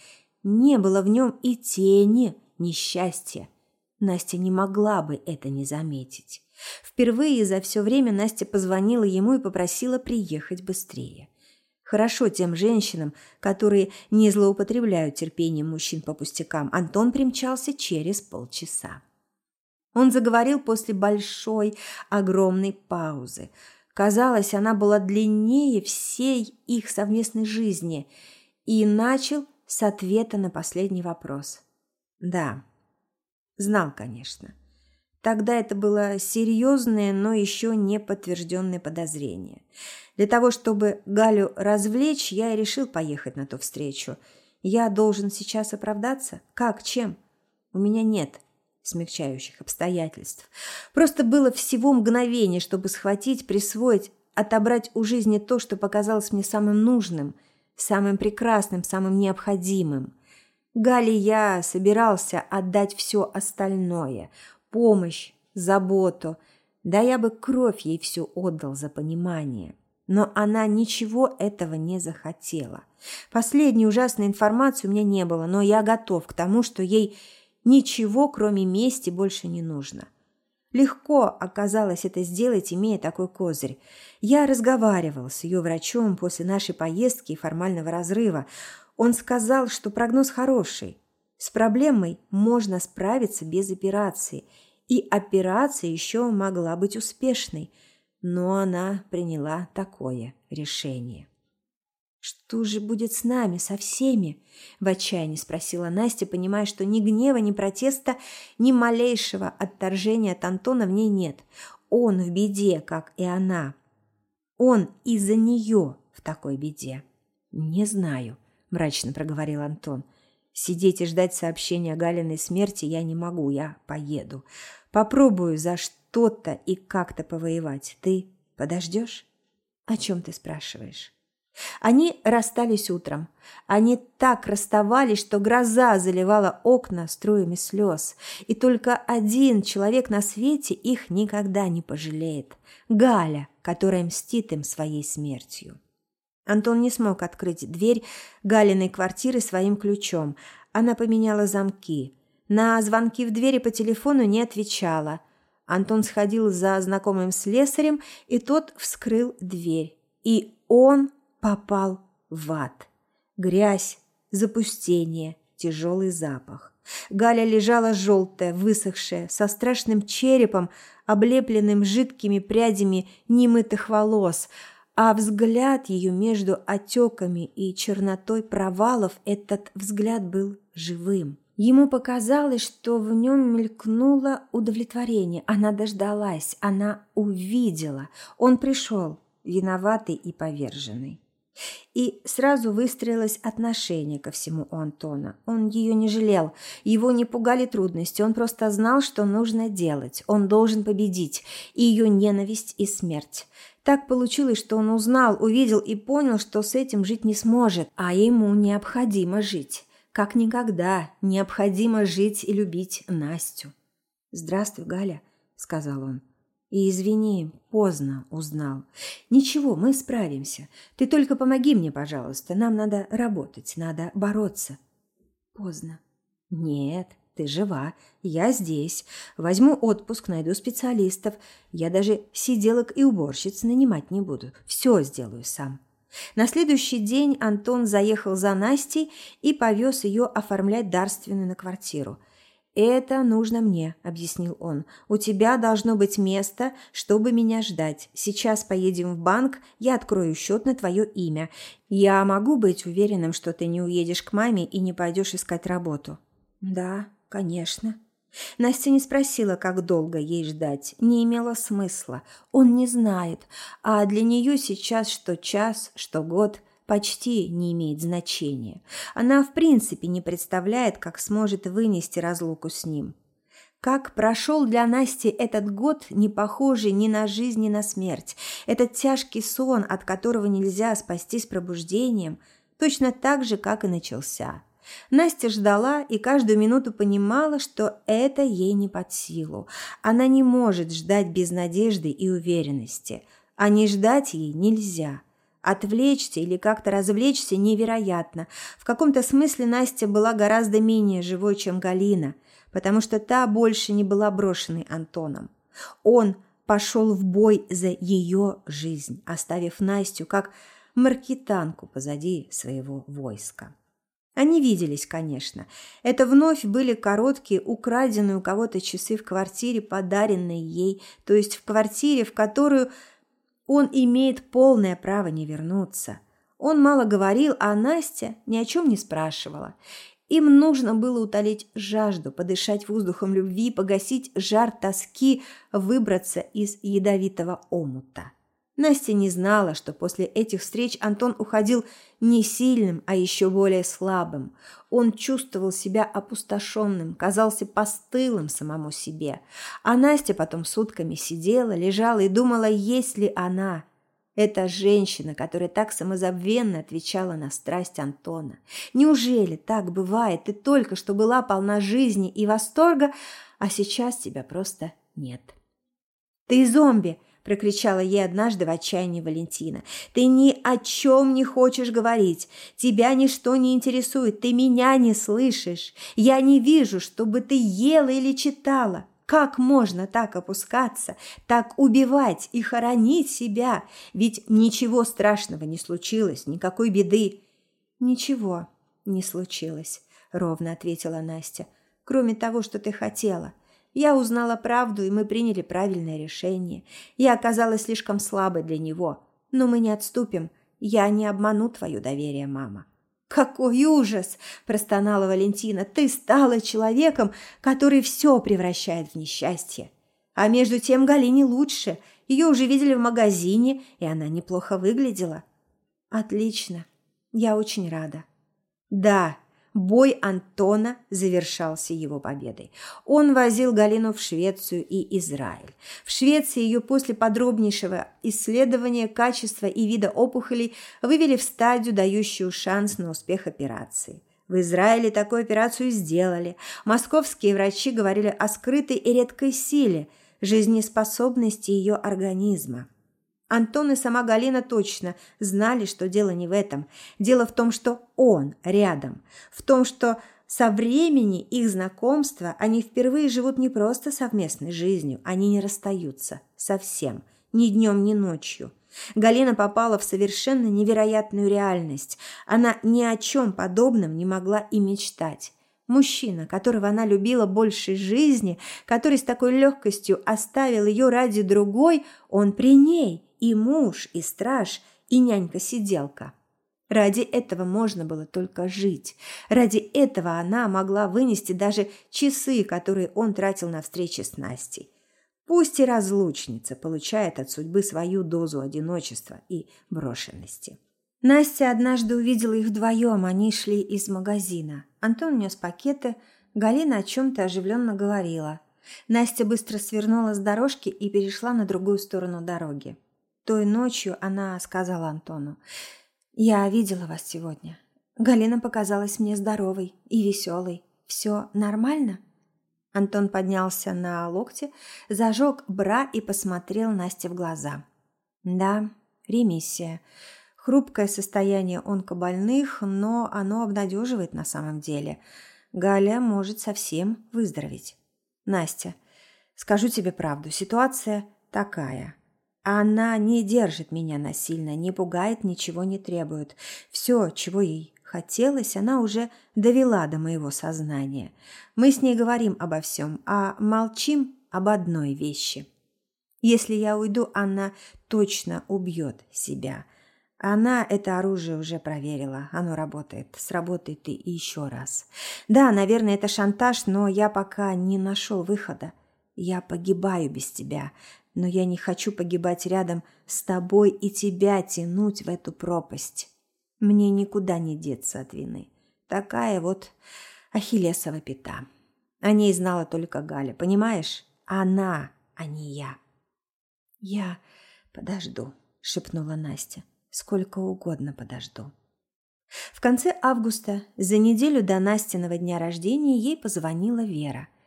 Не было в нем и тени несчастья. Настя не могла бы это не заметить. Впервые за все время Настя позвонила ему и попросила приехать быстрее. Хорошо тем женщинам, которые не злоупотребляют терпением мужчин по пустякам. Антон примчался через полчаса. Он заговорил после большой, огромной паузы. Казалось, она была длиннее всей их совместной жизни. И начал с ответа на последний вопрос. Да, знал, конечно. Тогда это было серьезное, но еще не подтвержденное подозрение. Для того, чтобы Галю развлечь, я и решил поехать на ту встречу. Я должен сейчас оправдаться? Как? Чем? У меня нет смягчающих обстоятельств. Просто было всего мгновение, чтобы схватить, присвоить, отобрать у жизни то, что показалось мне самым нужным, самым прекрасным, самым необходимым. Гали я собирался отдать все остальное – помощь, заботу. Да я бы кровь ей всю отдал за понимание. Но она ничего этого не захотела. Последней ужасной информации у меня не было, но я готов к тому, что ей – Ничего, кроме мести, больше не нужно. Легко оказалось это сделать, имея такой козырь. Я разговаривал с ее врачом после нашей поездки и формального разрыва. Он сказал, что прогноз хороший. С проблемой можно справиться без операции. И операция еще могла быть успешной. Но она приняла такое решение. «Что же будет с нами, со всеми?» – в отчаянии спросила Настя, понимая, что ни гнева, ни протеста, ни малейшего отторжения от Антона в ней нет. Он в беде, как и она. Он из-за нее в такой беде. «Не знаю», – мрачно проговорил Антон. «Сидеть и ждать сообщения о Галиной смерти я не могу, я поеду. Попробую за что-то и как-то повоевать. Ты подождешь?» «О чем ты спрашиваешь?» Они расстались утром. Они так расставались, что гроза заливала окна струями слез. И только один человек на свете их никогда не пожалеет – Галя, которая мстит им своей смертью. Антон не смог открыть дверь Галиной квартиры своим ключом. Она поменяла замки. На звонки в двери по телефону не отвечала. Антон сходил за знакомым слесарем, и тот вскрыл дверь. И он попал в ад. Грязь, запустение, тяжелый запах. Галя лежала желтая, высохшая, со страшным черепом, облепленным жидкими прядями немытых волос, а взгляд ее между отеками и чернотой провалов, этот взгляд был живым. Ему показалось, что в нем мелькнуло удовлетворение. Она дождалась, она увидела. Он пришел, виноватый и поверженный. И сразу выстроилось отношение ко всему у Антона. Он ее не жалел, его не пугали трудности, он просто знал, что нужно делать. Он должен победить и ее ненависть и смерть. Так получилось, что он узнал, увидел и понял, что с этим жить не сможет, а ему необходимо жить. Как никогда необходимо жить и любить Настю. «Здравствуй, Галя», — сказал он. И извини, поздно узнал. Ничего, мы справимся. Ты только помоги мне, пожалуйста. Нам надо работать, надо бороться. Поздно. Нет, ты жива. Я здесь. Возьму отпуск, найду специалистов. Я даже сиделок и уборщиц нанимать не буду. Все сделаю сам. На следующий день Антон заехал за Настей и повез ее оформлять дарственную на квартиру – «Это нужно мне», – объяснил он. «У тебя должно быть место, чтобы меня ждать. Сейчас поедем в банк, я открою счет на твое имя. Я могу быть уверенным, что ты не уедешь к маме и не пойдешь искать работу?» «Да, конечно». Настя не спросила, как долго ей ждать, не имело смысла. Он не знает, а для нее сейчас что час, что год – почти не имеет значения. Она в принципе не представляет, как сможет вынести разлуку с ним. Как прошел для Насти этот год, не похожий ни на жизнь, ни на смерть. Этот тяжкий сон, от которого нельзя спастись пробуждением, точно так же, как и начался. Настя ждала и каждую минуту понимала, что это ей не под силу. Она не может ждать без надежды и уверенности, а не ждать ей нельзя – Отвлечься или как-то развлечься невероятно. В каком-то смысле Настя была гораздо менее живой, чем Галина, потому что та больше не была брошенной Антоном. Он пошел в бой за ее жизнь, оставив Настю как маркетанку позади своего войска. Они виделись, конечно. Это вновь были короткие, украденные у кого-то часы в квартире, подаренные ей, то есть в квартире, в которую он имеет полное право не вернуться. Он мало говорил, а Настя ни о чем не спрашивала. Им нужно было утолить жажду, подышать воздухом любви, погасить жар тоски, выбраться из ядовитого омута. Настя не знала, что после этих встреч Антон уходил не сильным, а еще более слабым. Он чувствовал себя опустошенным, казался постылым самому себе. А Настя потом сутками сидела, лежала и думала, есть ли она. Эта женщина, которая так самозабвенно отвечала на страсть Антона. Неужели так бывает? Ты только что была полна жизни и восторга, а сейчас тебя просто нет. «Ты зомби!» Прокричала ей однажды в отчаянии Валентина. «Ты ни о чем не хочешь говорить. Тебя ничто не интересует. Ты меня не слышишь. Я не вижу, чтобы ты ела или читала. Как можно так опускаться, так убивать и хоронить себя? Ведь ничего страшного не случилось, никакой беды». «Ничего не случилось», — ровно ответила Настя. «Кроме того, что ты хотела. Я узнала правду, и мы приняли правильное решение. Я оказалась слишком слабой для него. Но мы не отступим. Я не обману твое доверие, мама. «Какой ужас!» – простонала Валентина. «Ты стала человеком, который все превращает в несчастье. А между тем Галине лучше. Ее уже видели в магазине, и она неплохо выглядела». «Отлично. Я очень рада». «Да, Бой Антона завершался его победой. Он возил Галину в Швецию и Израиль. В Швеции ее после подробнейшего исследования качества и вида опухолей вывели в стадию, дающую шанс на успех операции. В Израиле такую операцию сделали. Московские врачи говорили о скрытой и редкой силе, жизнеспособности ее организма. Антон и сама Галина точно знали, что дело не в этом. Дело в том, что он рядом. В том, что со времени их знакомства они впервые живут не просто совместной жизнью, они не расстаются совсем, ни днем, ни ночью. Галина попала в совершенно невероятную реальность. Она ни о чем подобном не могла и мечтать. Мужчина, которого она любила больше жизни, который с такой легкостью оставил ее ради другой, он при ней – и муж, и страж, и нянька-сиделка. Ради этого можно было только жить. Ради этого она могла вынести даже часы, которые он тратил на встречи с Настей. Пусть и разлучница получает от судьбы свою дозу одиночества и брошенности. Настя однажды увидела их вдвоем, они шли из магазина. Антон нес пакеты, Галина о чем-то оживленно говорила. Настя быстро свернула с дорожки и перешла на другую сторону дороги. Той ночью она сказала Антону, «Я видела вас сегодня. Галина показалась мне здоровой и веселой. Все нормально?» Антон поднялся на локте, зажег бра и посмотрел Насте в глаза. «Да, ремиссия. Хрупкое состояние онкобольных, но оно обнадеживает на самом деле. Галя может совсем выздороветь. Настя, скажу тебе правду, ситуация такая. Она не держит меня насильно, не пугает, ничего не требует. Все, чего ей хотелось, она уже довела до моего сознания. Мы с ней говорим обо всем, а молчим об одной вещи. Если я уйду, она точно убьет себя. Она это оружие уже проверила. Оно работает. Сработает и еще раз. Да, наверное, это шантаж, но я пока не нашел выхода. Я погибаю без тебя но я не хочу погибать рядом с тобой и тебя тянуть в эту пропасть. Мне никуда не деться от вины. Такая вот Ахиллесова пята. О ней знала только Галя, понимаешь? Она, а не я. Я подожду, шепнула Настя. Сколько угодно подожду. В конце августа, за неделю до Настиного дня рождения, ей позвонила Вера –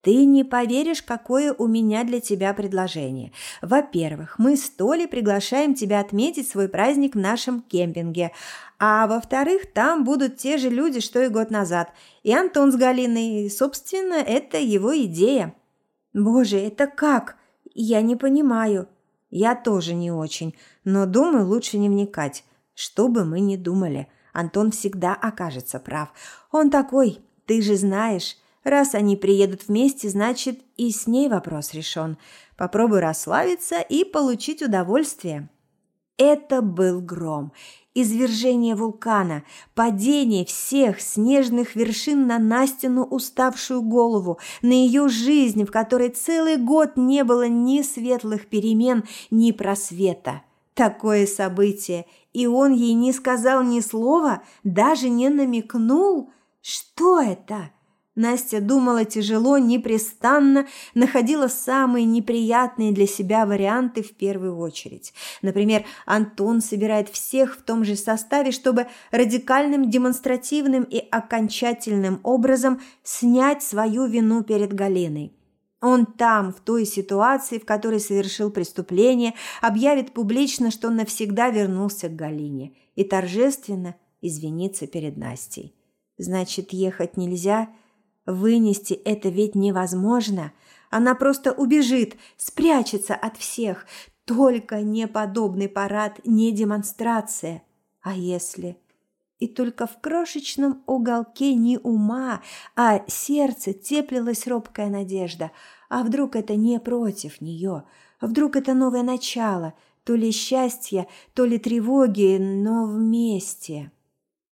ты не поверишь, какое у меня для тебя предложение. Во-первых, мы с Толей приглашаем тебя отметить свой праздник в нашем кемпинге. А во-вторых, там будут те же люди, что и год назад. И Антон с Галиной. Собственно, это его идея. Боже, это как? Я не понимаю. Я тоже не очень. Но думаю, лучше не вникать. Что бы мы ни думали, Антон всегда окажется прав. Он такой, ты же знаешь. Раз они приедут вместе, значит, и с ней вопрос решен. Попробуй расслабиться и получить удовольствие. Это был гром, извержение вулкана, падение всех снежных вершин на Настину уставшую голову, на ее жизнь, в которой целый год не было ни светлых перемен, ни просвета. Такое событие, и он ей не сказал ни слова, даже не намекнул. Что это? Настя думала тяжело, непрестанно, находила самые неприятные для себя варианты в первую очередь. Например, Антон собирает всех в том же составе, чтобы радикальным, демонстративным и окончательным образом снять свою вину перед Галиной. Он там, в той ситуации, в которой совершил преступление, объявит публично, что он навсегда вернулся к Галине и торжественно извинится перед Настей. Значит, ехать нельзя – Вынести это ведь невозможно. Она просто убежит, спрячется от всех. Только не подобный парад, не демонстрация. А если... И только в крошечном уголке не ума, а сердце теплилась робкая надежда. А вдруг это не против нее? Вдруг это новое начало? То ли счастье, то ли тревоги, но вместе.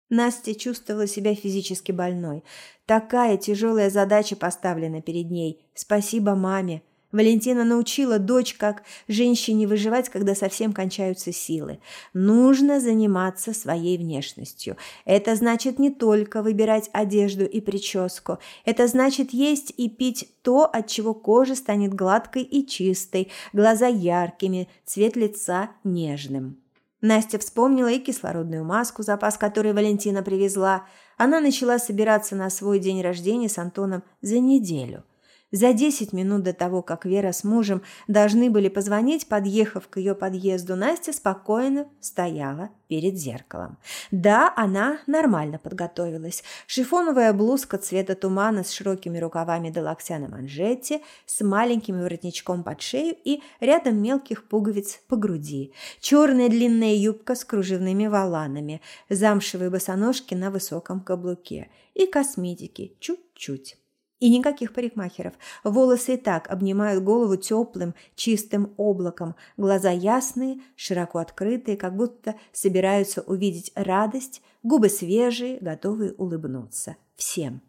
Настя чувствовала себя физически больной. Такая тяжелая задача поставлена перед ней. Спасибо маме. Валентина научила дочь, как женщине выживать, когда совсем кончаются силы. Нужно заниматься своей внешностью. Это значит не только выбирать одежду и прическу. Это значит есть и пить то, от чего кожа станет гладкой и чистой, глаза яркими, цвет лица нежным. Настя вспомнила и кислородную маску, запас которой Валентина привезла. Она начала собираться на свой день рождения с Антоном за неделю – за десять минут до того, как Вера с мужем должны были позвонить, подъехав к ее подъезду, Настя спокойно стояла перед зеркалом. Да, она нормально подготовилась. Шифоновая блузка цвета тумана с широкими рукавами до локтя на манжете, с маленьким воротничком под шею и рядом мелких пуговиц по груди. Черная длинная юбка с кружевными воланами, замшевые босоножки на высоком каблуке и косметики чуть-чуть. И никаких парикмахеров. Волосы и так обнимают голову теплым, чистым облаком. Глаза ясные, широко открытые, как будто собираются увидеть радость. Губы свежие, готовые улыбнуться. Всем.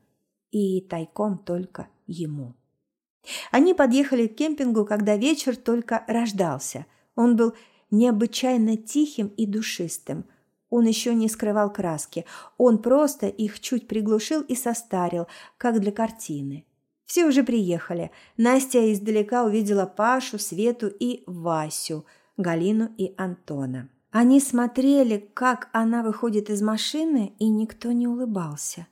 И тайком только ему. Они подъехали к кемпингу, когда вечер только рождался. Он был необычайно тихим и душистым – он еще не скрывал краски, он просто их чуть приглушил и состарил, как для картины. Все уже приехали. Настя издалека увидела Пашу, Свету и Васю, Галину и Антона. Они смотрели, как она выходит из машины, и никто не улыбался.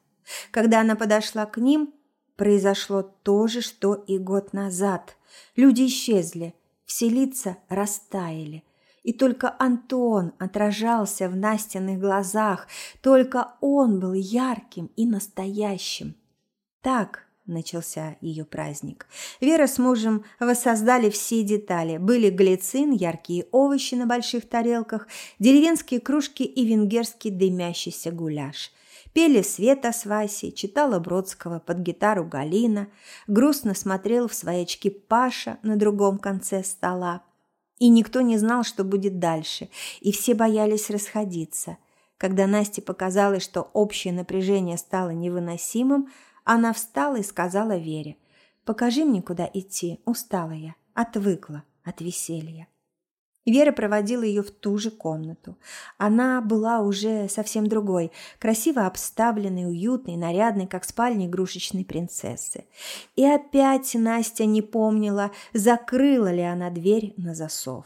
Когда она подошла к ним, произошло то же, что и год назад. Люди исчезли, все лица растаяли – и только Антон отражался в Настиных глазах, только он был ярким и настоящим. Так начался ее праздник. Вера с мужем воссоздали все детали. Были глицин, яркие овощи на больших тарелках, деревенские кружки и венгерский дымящийся гуляш. Пели Света с Васей, читала Бродского под гитару Галина, грустно смотрел в свои очки Паша на другом конце стола. И никто не знал, что будет дальше, и все боялись расходиться. Когда Насте показалось, что общее напряжение стало невыносимым, она встала и сказала Вере, «Покажи мне, куда идти, устала я, отвыкла от веселья». Вера проводила ее в ту же комнату. Она была уже совсем другой, красиво обставленной, уютной, нарядной, как спальня игрушечной принцессы. И опять Настя не помнила, закрыла ли она дверь на засов.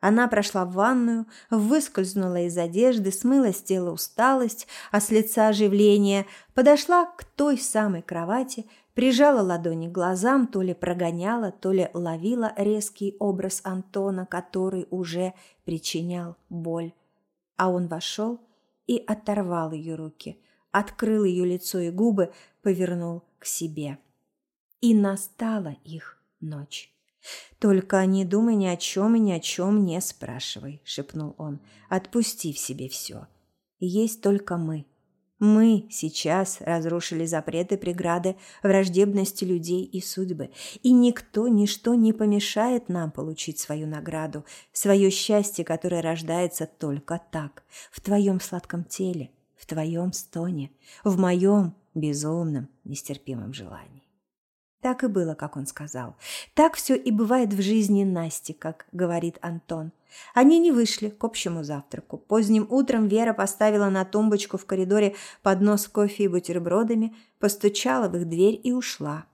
Она прошла в ванную, выскользнула из одежды, смыла с тела усталость, а с лица оживление, подошла к той самой кровати, Прижала ладони к глазам, то ли прогоняла, то ли ловила резкий образ Антона, который уже причинял боль. А он вошел и оторвал ее руки, открыл ее лицо и губы, повернул к себе. И настала их ночь. «Только не думай ни о чем и ни о чем не спрашивай», — шепнул он. «Отпусти в себе все. Есть только мы, мы сейчас разрушили запреты, преграды, враждебности людей и судьбы, и никто, ничто не помешает нам получить свою награду, свое счастье, которое рождается только так, в твоем сладком теле, в твоем стоне, в моем безумном, нестерпимом желании. Так и было, как он сказал. Так все и бывает в жизни Насти, как говорит Антон – они не вышли к общему завтраку. Поздним утром Вера поставила на тумбочку в коридоре поднос кофе и бутербродами, постучала в их дверь и ушла.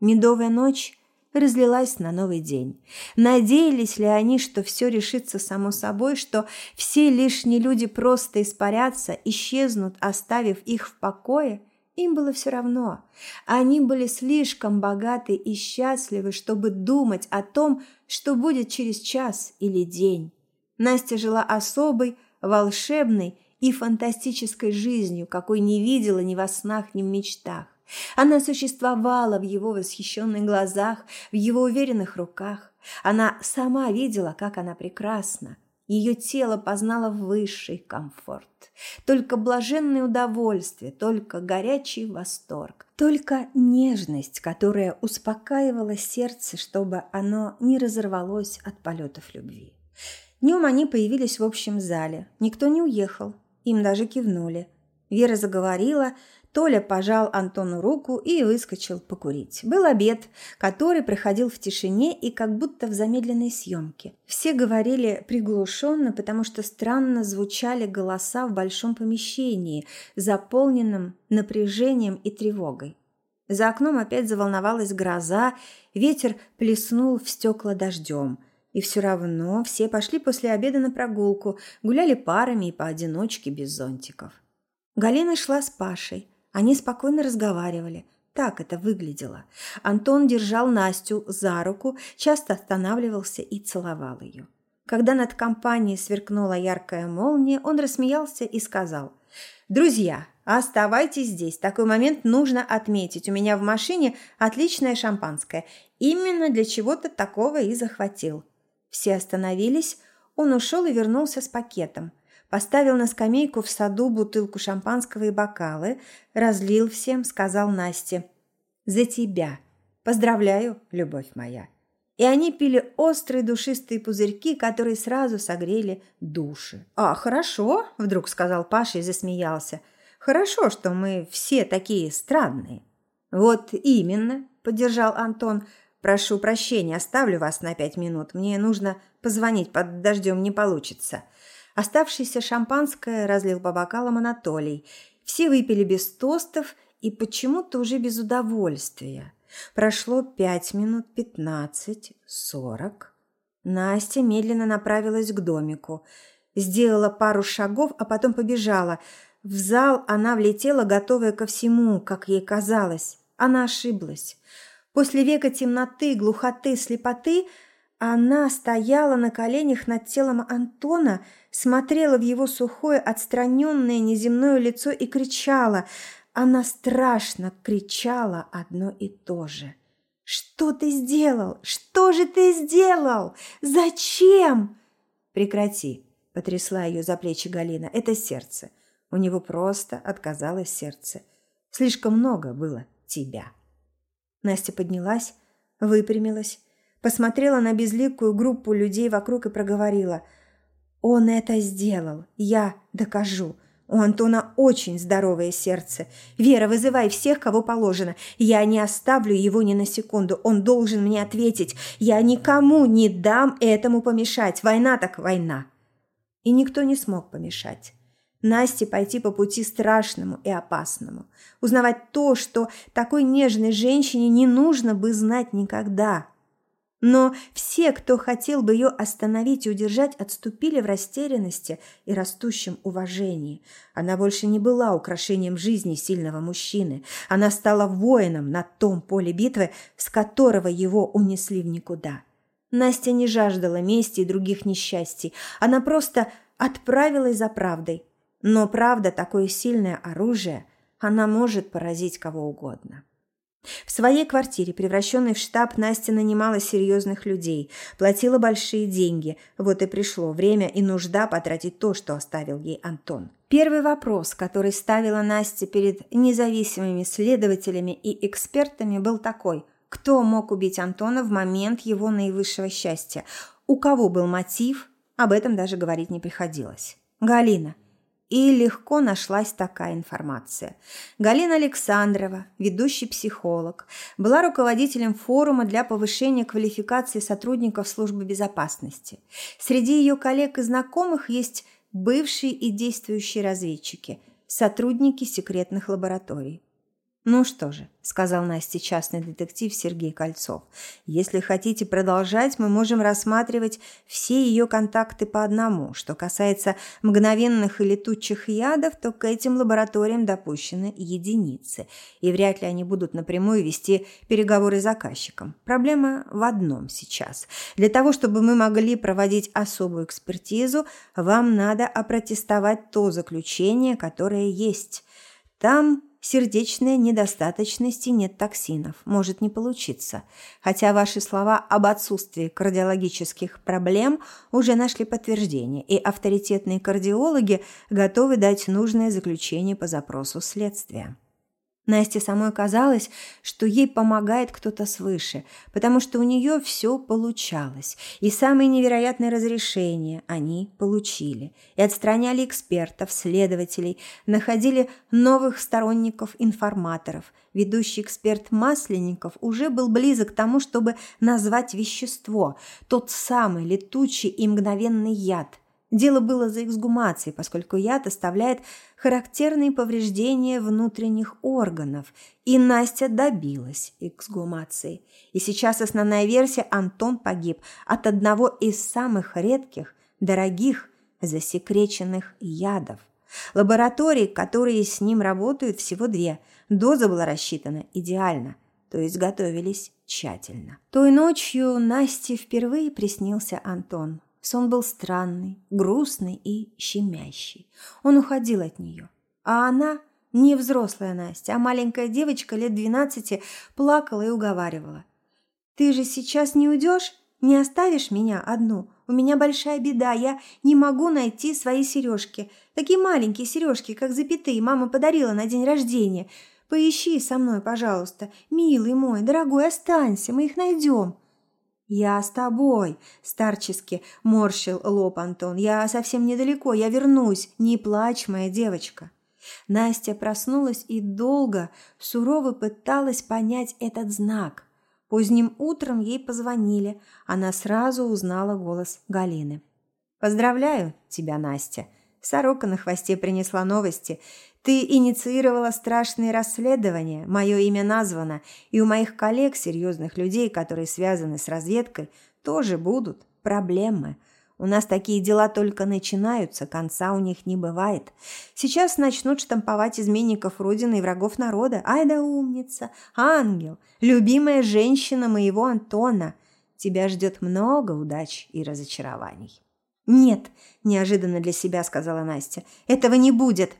Медовая ночь разлилась на новый день. Надеялись ли они, что все решится само собой, что все лишние люди просто испарятся, исчезнут, оставив их в покое – им было все равно. Они были слишком богаты и счастливы, чтобы думать о том, что будет через час или день. Настя жила особой, волшебной и фантастической жизнью, какой не видела ни во снах, ни в мечтах. Она существовала в его восхищенных глазах, в его уверенных руках. Она сама видела, как она прекрасна. Ее тело познало высший комфорт. Только блаженное удовольствие, только горячий восторг, только нежность, которая успокаивала сердце, чтобы оно не разорвалось от полетов любви. Днем они появились в общем зале. Никто не уехал. Им даже кивнули. Вера заговорила, Толя пожал Антону руку и выскочил покурить. Был обед, который проходил в тишине и как будто в замедленной съемке. Все говорили приглушенно, потому что странно звучали голоса в большом помещении, заполненном напряжением и тревогой. За окном опять заволновалась гроза, ветер плеснул в стекла дождем. И все равно все пошли после обеда на прогулку, гуляли парами и поодиночке без зонтиков. Галина шла с Пашей. Они спокойно разговаривали. Так это выглядело. Антон держал Настю за руку, часто останавливался и целовал ее. Когда над компанией сверкнула яркая молния, он рассмеялся и сказал «Друзья, оставайтесь здесь. Такой момент нужно отметить. У меня в машине отличное шампанское. Именно для чего-то такого и захватил». Все остановились, он ушел и вернулся с пакетом – Поставил на скамейку в саду бутылку шампанского и бокалы, разлил всем, сказал Насте «За тебя! Поздравляю, любовь моя!» И они пили острые душистые пузырьки, которые сразу согрели души. «А, хорошо!» – вдруг сказал Паша и засмеялся. «Хорошо, что мы все такие странные». «Вот именно!» – поддержал Антон. «Прошу прощения, оставлю вас на пять минут. Мне нужно позвонить, под дождем не получится». Оставшееся шампанское разлил по бокалам Анатолий. Все выпили без тостов и почему-то уже без удовольствия. Прошло пять минут, пятнадцать, сорок. Настя медленно направилась к домику. Сделала пару шагов, а потом побежала. В зал она влетела, готовая ко всему, как ей казалось. Она ошиблась. После века темноты, глухоты, слепоты – она стояла на коленях над телом Антона, смотрела в его сухое, отстраненное неземное лицо и кричала. Она страшно кричала одно и то же. «Что ты сделал? Что же ты сделал? Зачем?» «Прекрати», – потрясла ее за плечи Галина. «Это сердце. У него просто отказалось сердце. Слишком много было тебя». Настя поднялась, выпрямилась, посмотрела на безликую группу людей вокруг и проговорила. «Он это сделал. Я докажу. У Антона очень здоровое сердце. Вера, вызывай всех, кого положено. Я не оставлю его ни на секунду. Он должен мне ответить. Я никому не дам этому помешать. Война так война». И никто не смог помешать. Насте пойти по пути страшному и опасному. Узнавать то, что такой нежной женщине не нужно бы знать никогда – но все, кто хотел бы ее остановить и удержать, отступили в растерянности и растущем уважении. Она больше не была украшением жизни сильного мужчины. Она стала воином на том поле битвы, с которого его унесли в никуда. Настя не жаждала мести и других несчастий. Она просто отправилась за правдой. Но правда – такое сильное оружие, она может поразить кого угодно. В своей квартире, превращенной в штаб, Настя нанимала серьезных людей, платила большие деньги. Вот и пришло время и нужда потратить то, что оставил ей Антон. Первый вопрос, который ставила Настя перед независимыми следователями и экспертами, был такой. Кто мог убить Антона в момент его наивысшего счастья? У кого был мотив? Об этом даже говорить не приходилось. Галина. И легко нашлась такая информация. Галина Александрова, ведущий психолог, была руководителем форума для повышения квалификации сотрудников службы безопасности. Среди ее коллег и знакомых есть бывшие и действующие разведчики, сотрудники секретных лабораторий. «Ну что же», – сказал Насте частный детектив Сергей Кольцов, «если хотите продолжать, мы можем рассматривать все ее контакты по одному. Что касается мгновенных и летучих ядов, то к этим лабораториям допущены единицы, и вряд ли они будут напрямую вести переговоры с заказчиком. Проблема в одном сейчас. Для того, чтобы мы могли проводить особую экспертизу, вам надо опротестовать то заключение, которое есть. Там сердечной недостаточности нет токсинов, может не получиться. Хотя ваши слова об отсутствии кардиологических проблем уже нашли подтверждение, и авторитетные кардиологи готовы дать нужное заключение по запросу следствия. Насте самой казалось, что ей помогает кто-то свыше, потому что у нее все получалось, и самые невероятные разрешения они получили, и отстраняли экспертов, следователей, находили новых сторонников-информаторов. Ведущий эксперт Масленников уже был близок к тому, чтобы назвать вещество, тот самый летучий и мгновенный яд – Дело было за эксгумацией, поскольку яд оставляет характерные повреждения внутренних органов, и Настя добилась эксгумации. И сейчас основная версия – Антон погиб от одного из самых редких, дорогих, засекреченных ядов. Лаборатории, которые с ним работают, всего две. Доза была рассчитана идеально, то есть готовились тщательно. Той ночью Насте впервые приснился Антон. Сон был странный, грустный и щемящий. Он уходил от нее. А она, не взрослая Настя, а маленькая девочка лет двенадцати, плакала и уговаривала. «Ты же сейчас не уйдешь? Не оставишь меня одну? У меня большая беда, я не могу найти свои сережки. Такие маленькие сережки, как запятые, мама подарила на день рождения. Поищи со мной, пожалуйста. Милый мой, дорогой, останься, мы их найдем». «Я с тобой», – старчески морщил лоб Антон. «Я совсем недалеко, я вернусь. Не плачь, моя девочка». Настя проснулась и долго, сурово пыталась понять этот знак. Поздним утром ей позвонили. Она сразу узнала голос Галины. «Поздравляю тебя, Настя. Сорока на хвосте принесла новости. Ты инициировала страшные расследования, мое имя названо, и у моих коллег, серьезных людей, которые связаны с разведкой, тоже будут проблемы. У нас такие дела только начинаются, конца у них не бывает. Сейчас начнут штамповать изменников Родины и врагов народа. Ай да умница, ангел, любимая женщина моего Антона. Тебя ждет много удач и разочарований. «Нет», – неожиданно для себя сказала Настя, – «этого не будет.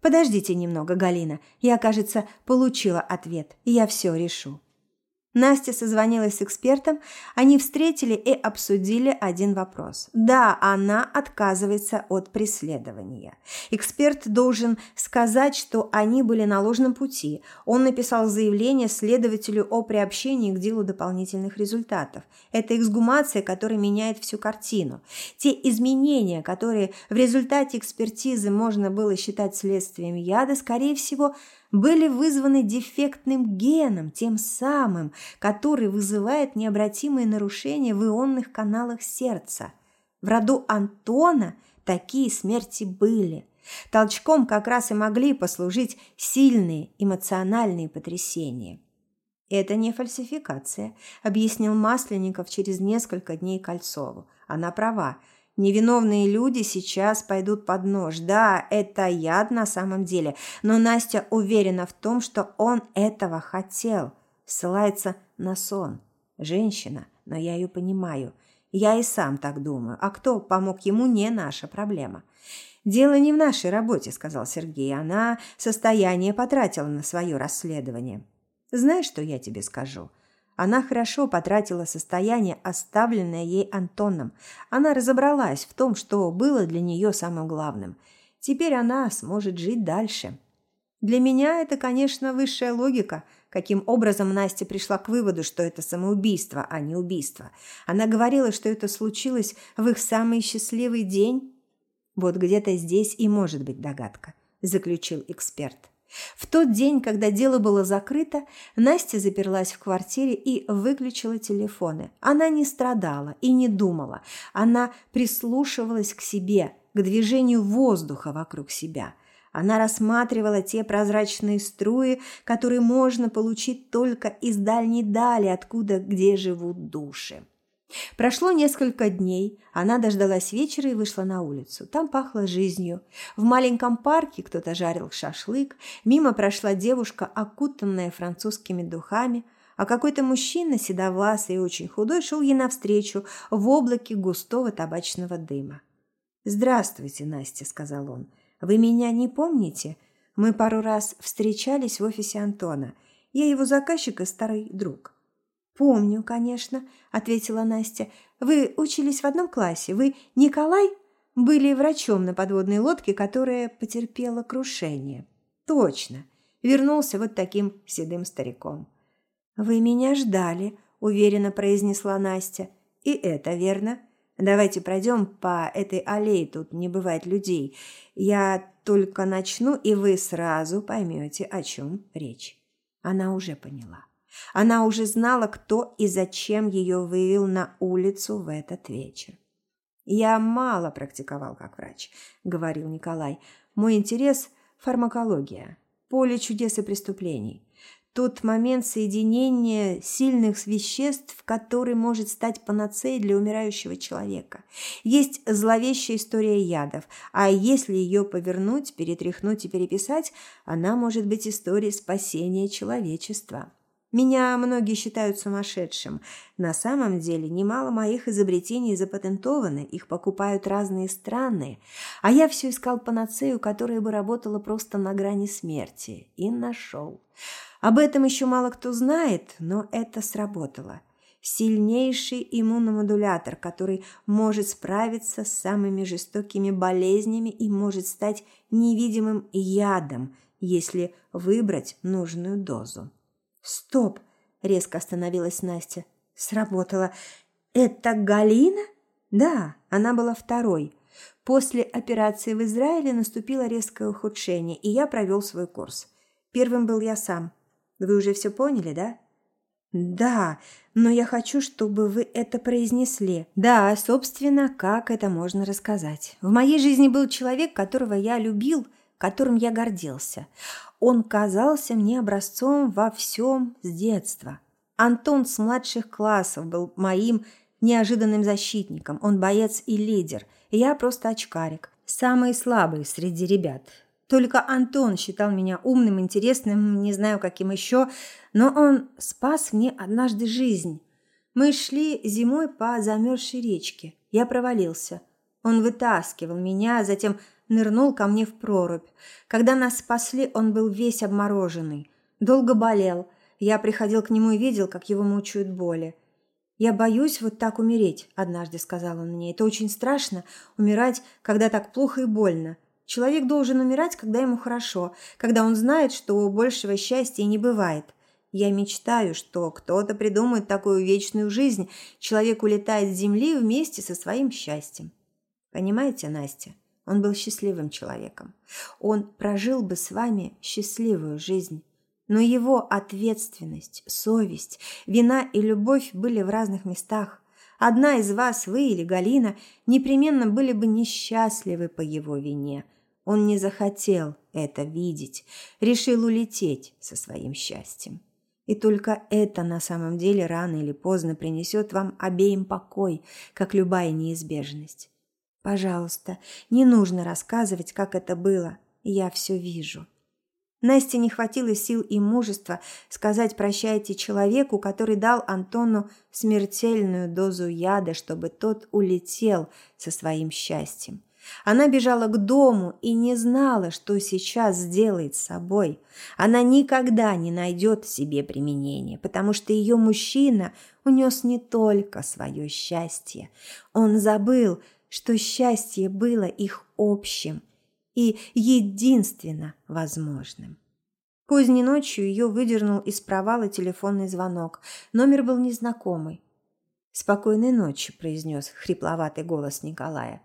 Подождите немного, Галина. Я, кажется, получила ответ. Я все решу. Настя созвонилась с экспертом, они встретили и обсудили один вопрос. Да, она отказывается от преследования. Эксперт должен сказать, что они были на ложном пути. Он написал заявление следователю о приобщении к делу дополнительных результатов. Это эксгумация, которая меняет всю картину. Те изменения, которые в результате экспертизы можно было считать следствием яда, скорее всего, были вызваны дефектным геном, тем самым, который вызывает необратимые нарушения в ионных каналах сердца. В роду Антона такие смерти были. Толчком как раз и могли послужить сильные эмоциональные потрясения. «Это не фальсификация», – объяснил Масленников через несколько дней Кольцову. «Она права. Невиновные люди сейчас пойдут под нож. Да, это яд на самом деле, но Настя уверена в том, что он этого хотел. Ссылается на сон. Женщина, но я ее понимаю. Я и сам так думаю. А кто помог ему, не наша проблема. «Дело не в нашей работе», – сказал Сергей. «Она состояние потратила на свое расследование». «Знаешь, что я тебе скажу?» Она хорошо потратила состояние, оставленное ей Антоном. Она разобралась в том, что было для нее самым главным. Теперь она сможет жить дальше. Для меня это, конечно, высшая логика, каким образом Настя пришла к выводу, что это самоубийство, а не убийство. Она говорила, что это случилось в их самый счастливый день. Вот где-то здесь и может быть догадка, заключил эксперт. В тот день, когда дело было закрыто, Настя заперлась в квартире и выключила телефоны. Она не страдала и не думала. Она прислушивалась к себе, к движению воздуха вокруг себя. Она рассматривала те прозрачные струи, которые можно получить только из дальней дали, откуда где живут души. Прошло несколько дней, она дождалась вечера и вышла на улицу. Там пахло жизнью. В маленьком парке кто-то жарил шашлык, мимо прошла девушка, окутанная французскими духами, а какой-то мужчина, седовласый и очень худой, шел ей навстречу в облаке густого табачного дыма. «Здравствуйте, Настя», — сказал он. «Вы меня не помните? Мы пару раз встречались в офисе Антона. Я его заказчик и старый друг». «Помню, конечно», – ответила Настя. «Вы учились в одном классе. Вы Николай?» «Были врачом на подводной лодке, которая потерпела крушение». «Точно. Вернулся вот таким седым стариком. «Вы меня ждали», – уверенно произнесла Настя. «И это верно. Давайте пройдем по этой аллее, тут не бывает людей. Я только начну, и вы сразу поймете, о чем речь». Она уже поняла. Она уже знала, кто и зачем ее вывел на улицу в этот вечер. «Я мало практиковал как врач», – говорил Николай. «Мой интерес – фармакология, поле чудес и преступлений. Тот момент соединения сильных веществ, который может стать панацеей для умирающего человека. Есть зловещая история ядов, а если ее повернуть, перетряхнуть и переписать, она может быть историей спасения человечества». Меня многие считают сумасшедшим. На самом деле немало моих изобретений запатентованы, их покупают разные страны. А я все искал панацею, которая бы работала просто на грани смерти. И нашел. Об этом еще мало кто знает, но это сработало. Сильнейший иммуномодулятор, который может справиться с самыми жестокими болезнями и может стать невидимым ядом, если выбрать нужную дозу. «Стоп!» – резко остановилась Настя. «Сработало. Это Галина?» «Да, она была второй. После операции в Израиле наступило резкое ухудшение, и я провел свой курс. Первым был я сам. Вы уже все поняли, да?» «Да, но я хочу, чтобы вы это произнесли. Да, собственно, как это можно рассказать. В моей жизни был человек, которого я любил, которым я гордился. Он казался мне образцом во всем с детства. Антон с младших классов был моим неожиданным защитником. Он боец и лидер. Я просто очкарик. Самый слабый среди ребят. Только Антон считал меня умным, интересным, не знаю каким еще, но он спас мне однажды жизнь. Мы шли зимой по замерзшей речке. Я провалился. Он вытаскивал меня, затем нырнул ко мне в прорубь. Когда нас спасли, он был весь обмороженный. Долго болел. Я приходил к нему и видел, как его мучают боли. «Я боюсь вот так умереть», – однажды сказал он мне. «Это очень страшно – умирать, когда так плохо и больно. Человек должен умирать, когда ему хорошо, когда он знает, что большего счастья не бывает. Я мечтаю, что кто-то придумает такую вечную жизнь. Человек улетает с земли вместе со своим счастьем. Понимаете, Настя?» Он был счастливым человеком. Он прожил бы с вами счастливую жизнь. Но его ответственность, совесть, вина и любовь были в разных местах. Одна из вас, вы или Галина, непременно были бы несчастливы по его вине. Он не захотел это видеть, решил улететь со своим счастьем. И только это на самом деле рано или поздно принесет вам обеим покой, как любая неизбежность. Пожалуйста, не нужно рассказывать, как это было. Я все вижу. Насте не хватило сил и мужества сказать «прощайте» человеку, который дал Антону смертельную дозу яда, чтобы тот улетел со своим счастьем. Она бежала к дому и не знала, что сейчас сделает с собой. Она никогда не найдет себе применения, потому что ее мужчина унес не только свое счастье. Он забыл, что счастье было их общим и единственно возможным. Поздней ночью ее выдернул из провала телефонный звонок. Номер был незнакомый. «Спокойной ночи», – произнес хрипловатый голос Николая.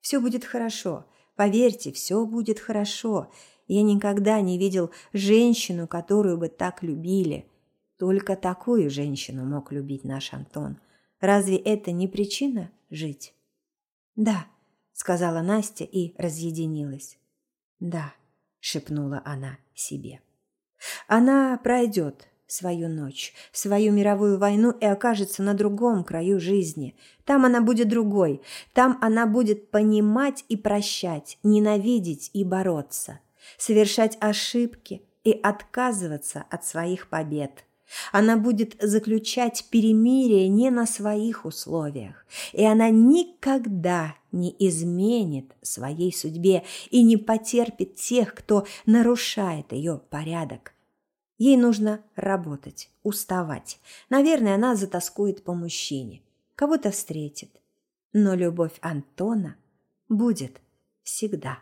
«Все будет хорошо. Поверьте, все будет хорошо. Я никогда не видел женщину, которую бы так любили. Только такую женщину мог любить наш Антон. Разве это не причина жить?» «Да», — сказала Настя и разъединилась. «Да», — шепнула она себе. «Она пройдет свою ночь, свою мировую войну и окажется на другом краю жизни. Там она будет другой, там она будет понимать и прощать, ненавидеть и бороться, совершать ошибки и отказываться от своих побед. Она будет заключать перемирие не на своих условиях, и она никогда не изменит своей судьбе и не потерпит тех, кто нарушает ее порядок. Ей нужно работать, уставать. Наверное, она затаскует по мужчине, кого-то встретит. Но любовь Антона будет всегда.